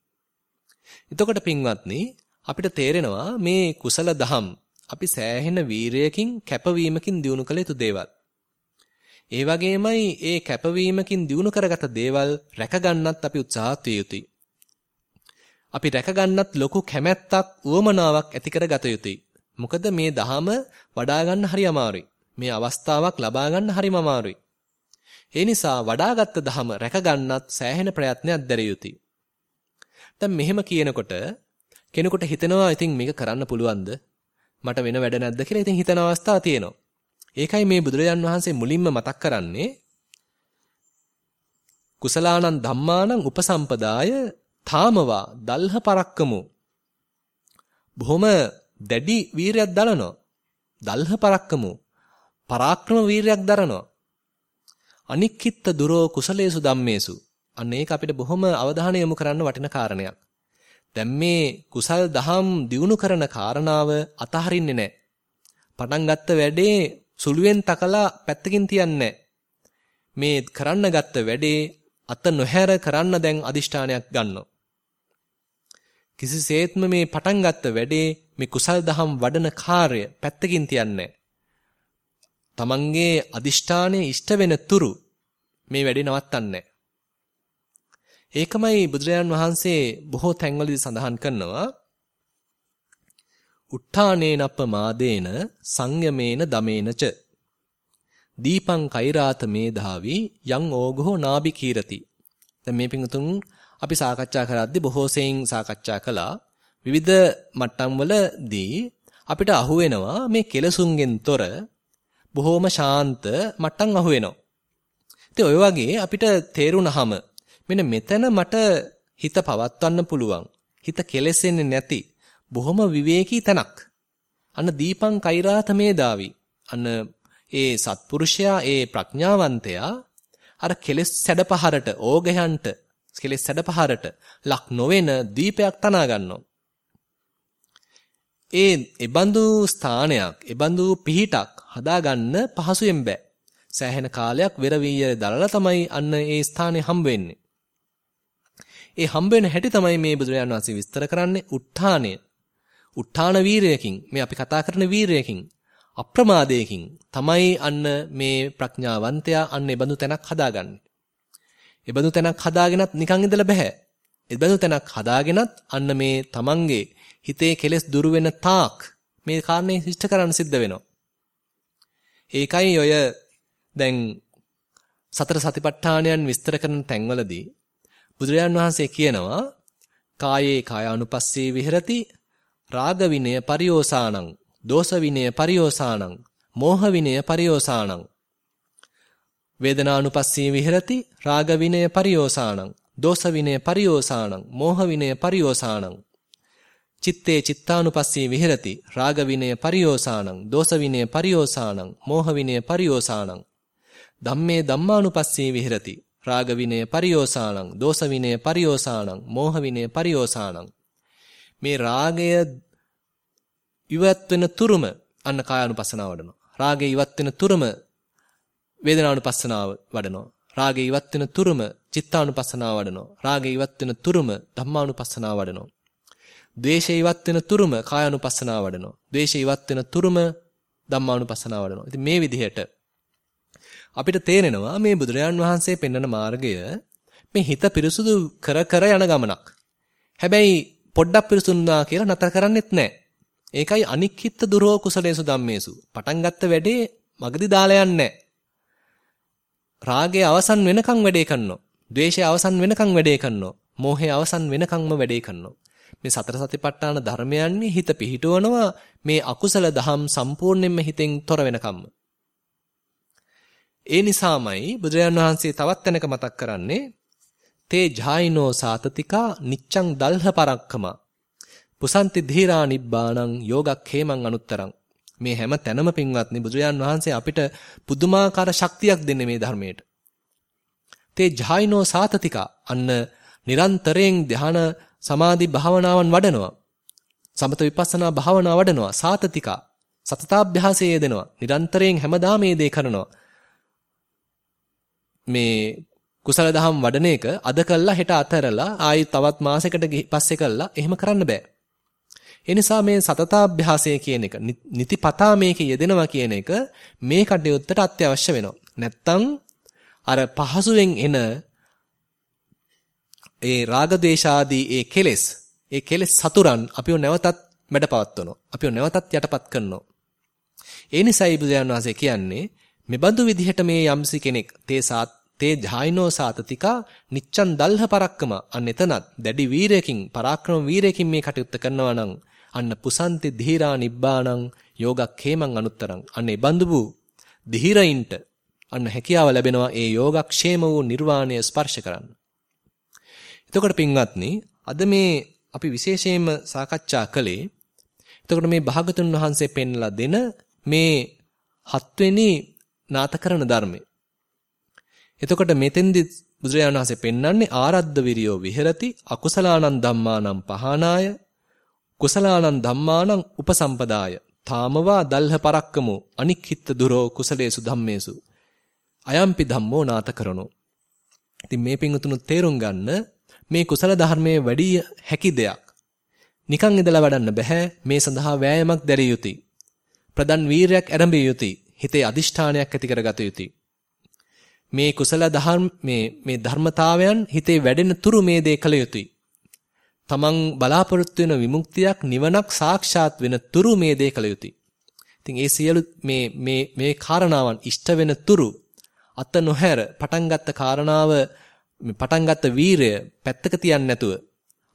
එතකොට පින්වත්නි අපිට තේරෙනවා මේ කුසල දහම් අපි සෑහෙන වීරයකින් කැපවීමකින් දියුණු කළ යුතු දේවල්. ඒ වගේමයි ඒ කැපවීමකින් දියුණු කරගත දේවල් රැකගන්නත් අපි උත්සාහත් විය යුතුයි. අපි රැකගන්නත් ලොකු කැමැත්තක් උවමනාවක් ඇති කරගත යුතුයි. මොකද මේ දහම වඩා ගන්න හරි අමාරුයි. මේ අවස්ථාවක් ලබා ගන්න හරිම අමාරුයි. ඒ නිසා වඩාගත් දහම රැකගන්නත් සෑහෙන ප්‍රයත්නයක් දැරිය යුතුයි. දැන් මෙහෙම කියනකොට කෙනෙකුට හිතෙනවා ඉතින් මේක කරන්න පුළුවන්ද? මට වෙන වැඩ නැද්ද කියලා ඉතින් හිතන අවස්ථා තියෙනවා. ඒකයි මේ බුදුරජාන් වහන්සේ මුලින්ම මතක් කරන්නේ කුසලානං ධම්මානං උපසම්පදාය තාමවා දල්හ පරක්කමු. බොහොම දැඩි වීරයක් දරනවා. දල්හ පරක්කමු. පරාක්‍රම වීරයක් දරනවා. අනික්කිට දුරෝ කුසලේසු ධම්මේසු. අන්න ඒක අපිට බොහොම අවධානය යොමු කරන්න වටින කාරණයක්. දැන් මේ කුසල් දහම් දියුණු කරන කාරණාව අතහරින්නේ නැහැ. පටන් ගත්ත වැඩේ සුළුවෙන් තකලා පැත්තකින් තියන්නේ මේ කරන්න ගත්ත වැඩේ අත නොහැර කරන්න දැන් අදිෂ්ඨානයක් ගන්නවා. කිසිසේත්ම මේ පටන් ගත්ත වැඩේ මේ කුසල් දහම් වඩන කාර්ය පැත්තකින් තියන්නේ තමන්ගේ අදිෂ්ඨානයේ ඉෂ්ට වෙන තුරු මේ වැඩේ නවත්තන්නේ ඒකමයි බුදුරජාන් වහන්සේ බොහෝ තැන්වලදී සඳහන් කරනවා. උත්ථානේනප්ප මාදේන සංයමේන දමේනච. දීපං කෛරාත මේධාවි යං ඕඝෝ නාබි කීරති. දැන් මේ පිංතුන් අපි සාකච්ඡා කරද්දී බොහෝ සෙයින් සාකච්ඡා කළා. විවිධ මට්ටම් වලදී අපිට අහුවෙනවා මේ කෙලසුන්ගෙන් තොර බොහෝම ශාන්ත මට්ටම් අහුවෙනවා. ඉතින් ඔය වගේ අපිට තේරුණාම මෙන්න මෙතන මට හිත පවත්වන්න පුළුවන්. හිත කෙලෙසෙන්නේ නැති බොහොම විවේකී තැනක්. අන්න දීපං කෛරාත මේදාවි. අන්න ඒ සත්පුරුෂයා ඒ ප්‍රඥාවන්තයා අර කෙලෙස් සැඩපහරට ඕගයන්ට කෙලෙස් සැඩපහරට ලක් නොවන දීපයක් තනා ගන්නවා. ඒ එබඳු ස්ථානයක්, එබඳු පිහිටක් හදාගන්න පහසුවෙන් බෑ. සෑහෙන කාලයක් වෙර වීයරේ දලලා තමයි අන්න ඒ ස්ථානේ හම්බ වෙන්නේ. ඒ හම්බ වෙන හැටි තමයි මේ බුදුරජාණන් වහන්සේ විස්තර කරන්නේ උත්ථානය. උත්ථාන වීරයකින් මේ අපි කතා කරන වීරයකින් අප්‍රමාදයකින් තමයි අන්න මේ ප්‍රඥාවන්තයා අන්න ඒ බඳු තැනක් හදාගන්නේ. ඒ බඳු තැනක් හදාගෙනත් නිකන් ඉඳලා බෑ. ඒ බඳු තැනක් හදාගෙනත් අන්න මේ තමන්ගේ හිතේ කෙලෙස් දුරු වෙන තාක් මේ කාරණේ ඉෂ්ට කරන්න සිද්ධ වෙනවා. ඒකයි ඔය දැන් සතර සතිපට්ඨානයන් විස්තර කරන තැන්වලදී බුදුරජාන් වහන්සේ කියනවා කායේ කායානුපස්සේ විහෙරති රාග විනය පරියෝසානං දෝෂ විනය පරියෝසානං මෝහ විනය පරියෝසානං. වේදනානුපස්සී විහෙරති රාග විනය පරියෝසානං දෝෂ විනය පරියෝසානං මෝහ විනය පරියෝසානං. චිත්තේ චිත්තානුපස්සී විහෙරති රාග විනය පරියෝසානං දෝෂ විනය පරියෝසානං මෝහ විනය පරියෝසානං. ධම්මේ ධම්මානුපස්සී විහෙරති. රාග විනය පරියෝසානං දෝෂ විනය පරියෝසානං මෝහ විනය පරියෝසානං. මේ රාගය ඉවත් වෙන තුරුම අන්න කායानुපස්සනාව වඩනවා. රාගය ඉවත් වෙන තුරුම වේදනානුපස්සනාව වඩනවා. රාගය ඉවත් වෙන තුරුම චිත්තානුපස්සනාව වඩනවා. රාගය ඉවත් වෙන තුරුම ධම්මානුපස්සනාව වඩනවා. ද්වේෂය ඉවත් වෙන තුරුම කායानुපස්සනාව වඩනවා. ද්වේෂය ඉවත් වෙන තුරුම ධම්මානුපස්සනාව වඩනවා. ඉතින් මේ විදිහට අපිට තේරෙනවා මේ බුදුරජාන් වහන්සේ පෙන්වන මාර්ගය මේ හිත පිරිසුදු කර කර යන ගමනක්. හැබැයි පොඩ්ඩක් පිරිසුදුනා කියලා නතර කරන්නෙත් නැහැ. ඒකයි අනික්කිට දුරෝ කුසලේසු ධම්මේසු. පටන් ගත්ත වැඩේ මගදී දාලා යන්නේ රාගය අවසන් වෙනකන් වැඩේ කරනවා. ද්වේෂය අවසන් වෙනකන් වැඩේ කරනවා. මෝහය අවසන් වෙනකන්ම වැඩේ කරනවා. මේ සතර සතිපට්ඨාන ධර්මයන්හි හිත පිහිටවනවා මේ අකුසල දහම් සම්පූර්ණයෙන්ම හිතෙන් තොර වෙනකම්ම. ඒ නිසාමයි බුදුරජාන් වහන්සේ තවත් තැනක මතක් කරන්නේ තේ ජායිනෝ සාතතිකා නිච්ඡං දල්හ පරක්කම. පුසන්ති ධීරා නිබ්බාණං යෝගක්ඛේමං අනුත්තරං. මේ හැම තැනම පින්වත්නි බුදුරජාන් වහන්සේ අපිට පුදුමාකාර ශක්තියක් දෙන්නේ මේ ධර්මයට. තේ ජායිනෝ සාතතිකා අන්න නිරන්තරයෙන් ධ්‍යාන සමාධි භාවනාවන් වඩනවා. සමත විපස්සනා භාවනා වඩනවා. සාතතිකා සතතාභ්‍යාසයේ යෙදෙනවා. නිරන්තරයෙන් හැමදාම මේ දේ කරනවා. මේ කුසල දහම් වඩන එක අද කළා හෙට අතරලා ආයි තවත් මාසයකට පස්සේ කළා එහෙම කරන්න බෑ. ඒ නිසා මේ සතතාභ්‍යාසය කියන එක නිතිපතා මේකේ යෙදෙනවා කියන එක මේ කටයුත්තට අත්‍යවශ්‍ය වෙනවා. නැත්තම් අර පහසුවෙන් එන ඒ රාග දේශාදී ඒ කෙලෙස් ඒ කෙලෙස් සතුරන් අපිව නැවතත් මැඩපවත්වනවා. අපිව නැවතත් යටපත් කරනවා. ඒ නිසායි බුදුරජාණන් වහන්සේ කියන්නේ මෙබඳු විදිහට මේ යම්සි කෙනෙක් තේ සාත් තේ ජායිනෝ සාතතිකා නිච්ඡන් දල්හ පරක්කම අන්න එතනත් දැඩි වීරයකින් පරාක්‍රම වීරයකින් මේ කටයුත්ත කරනවා නම් අන්න පුසන්ති ධීරා නිබ්බාණං යෝගක්ඛේමං අනුත්තරං අන්න ඒ බඳු වූ ධීරයින්ට අන්න හැකියාව ලැබෙනවා ඒ යෝගක්ෂේම වූ නිර්වාණය ස්පර්ශ කරන්න. එතකොට පින්වත්නි අද මේ අපි විශේෂයෙන්ම සාකච්ඡා කළේ එතකොට මේ භාගතුන් වහන්සේ පෙන්ලා දෙන මේ හත්වෙනි නාතකරණ ධර්මය. එතකොට මෙතෙන්දි බුදුරජාණන් වහන්සේ පෙන්වන්නේ ආරද්ධ විරියෝ විහෙරති අකුසලානං ධම්මානං පහනාය කුසලානං ධම්මානං උපසම්පදාය. තාමවා දල්හ පරක්කමෝ අනික්හිත දුරෝ කුසලේසු ධම්මේසු. අයම්පි ධම්මෝ නාතකරණෝ ඉතින් මේ පිංගුතුණු තේරුම් ගන්න මේ කුසල ධර්මයේ වැඩි හැකි දෙයක්. නිකන් ඉඳලා වඩන්න බෑ මේ සඳහා වෑයමක් දැරිය යුතුය. ප්‍රදන් වීරයක් ආරම්භිය යුතුය. හිතේ අදිෂ්ඨානයක් ඇති කරගත යුතුයි. මේ කුසල ධර්ම මේ මේ ධර්මතාවයන් හිතේ වැඩෙන තුරු මේ දේ කළ යුතුයි. තමන් බලාපොරොත්තු වෙන විමුක්තියක් නිවනක් සාක්ෂාත් වෙන තුරු මේ දේ කළ යුතුයි. ඉතින් ඒ සියලු මේ මේ මේ කාරණාවන් ඉෂ්ට වෙන තුරු අත නොහැර පටන් ගත්ත කාරණාව පටන් ගත්ත වීරය පැත්තක තියන්නේ නැතුව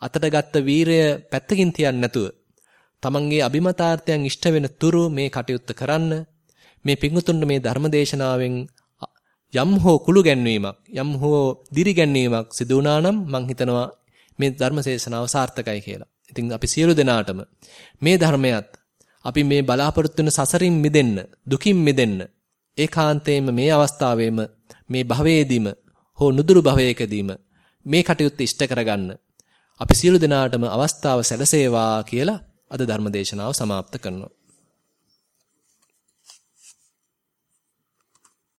අතට ගත්ත වීරය පැත්තකින් තියන්නේ නැතුව තමන්ගේ අභිමතාර්ථයන් ඉෂ්ට වෙන තුරු මේ කටයුත්ත කරන්න මේ පිංගුතුන්ට මේ ධර්මදේශනාවෙන් යම් හෝ කුළු ගැන්වීමක් යම් හෝ දිරි ගැන්වීමක් සිදු වුණා නම් මං හිතනවා මේ ධර්මදේශනාව සාර්ථකයි කියලා. ඉතින් අපි සියලු දෙනාටම මේ ධර්මයත් අපි මේ බලාපොරොත්තු වෙන සසරින් මිදෙන්න දුකින් මිදෙන්න ඒකාන්තයෙන්ම මේ අවස්ථාවේම මේ භවයේදීම හෝ නුදුරු භවයකදීම මේ කටයුත්ත ඉෂ්ට කරගන්න අපි සියලු දෙනාටම අවස්ථාව සැලසේවා කියලා අද ධර්මදේශනාව સમાપ્ત කරනවා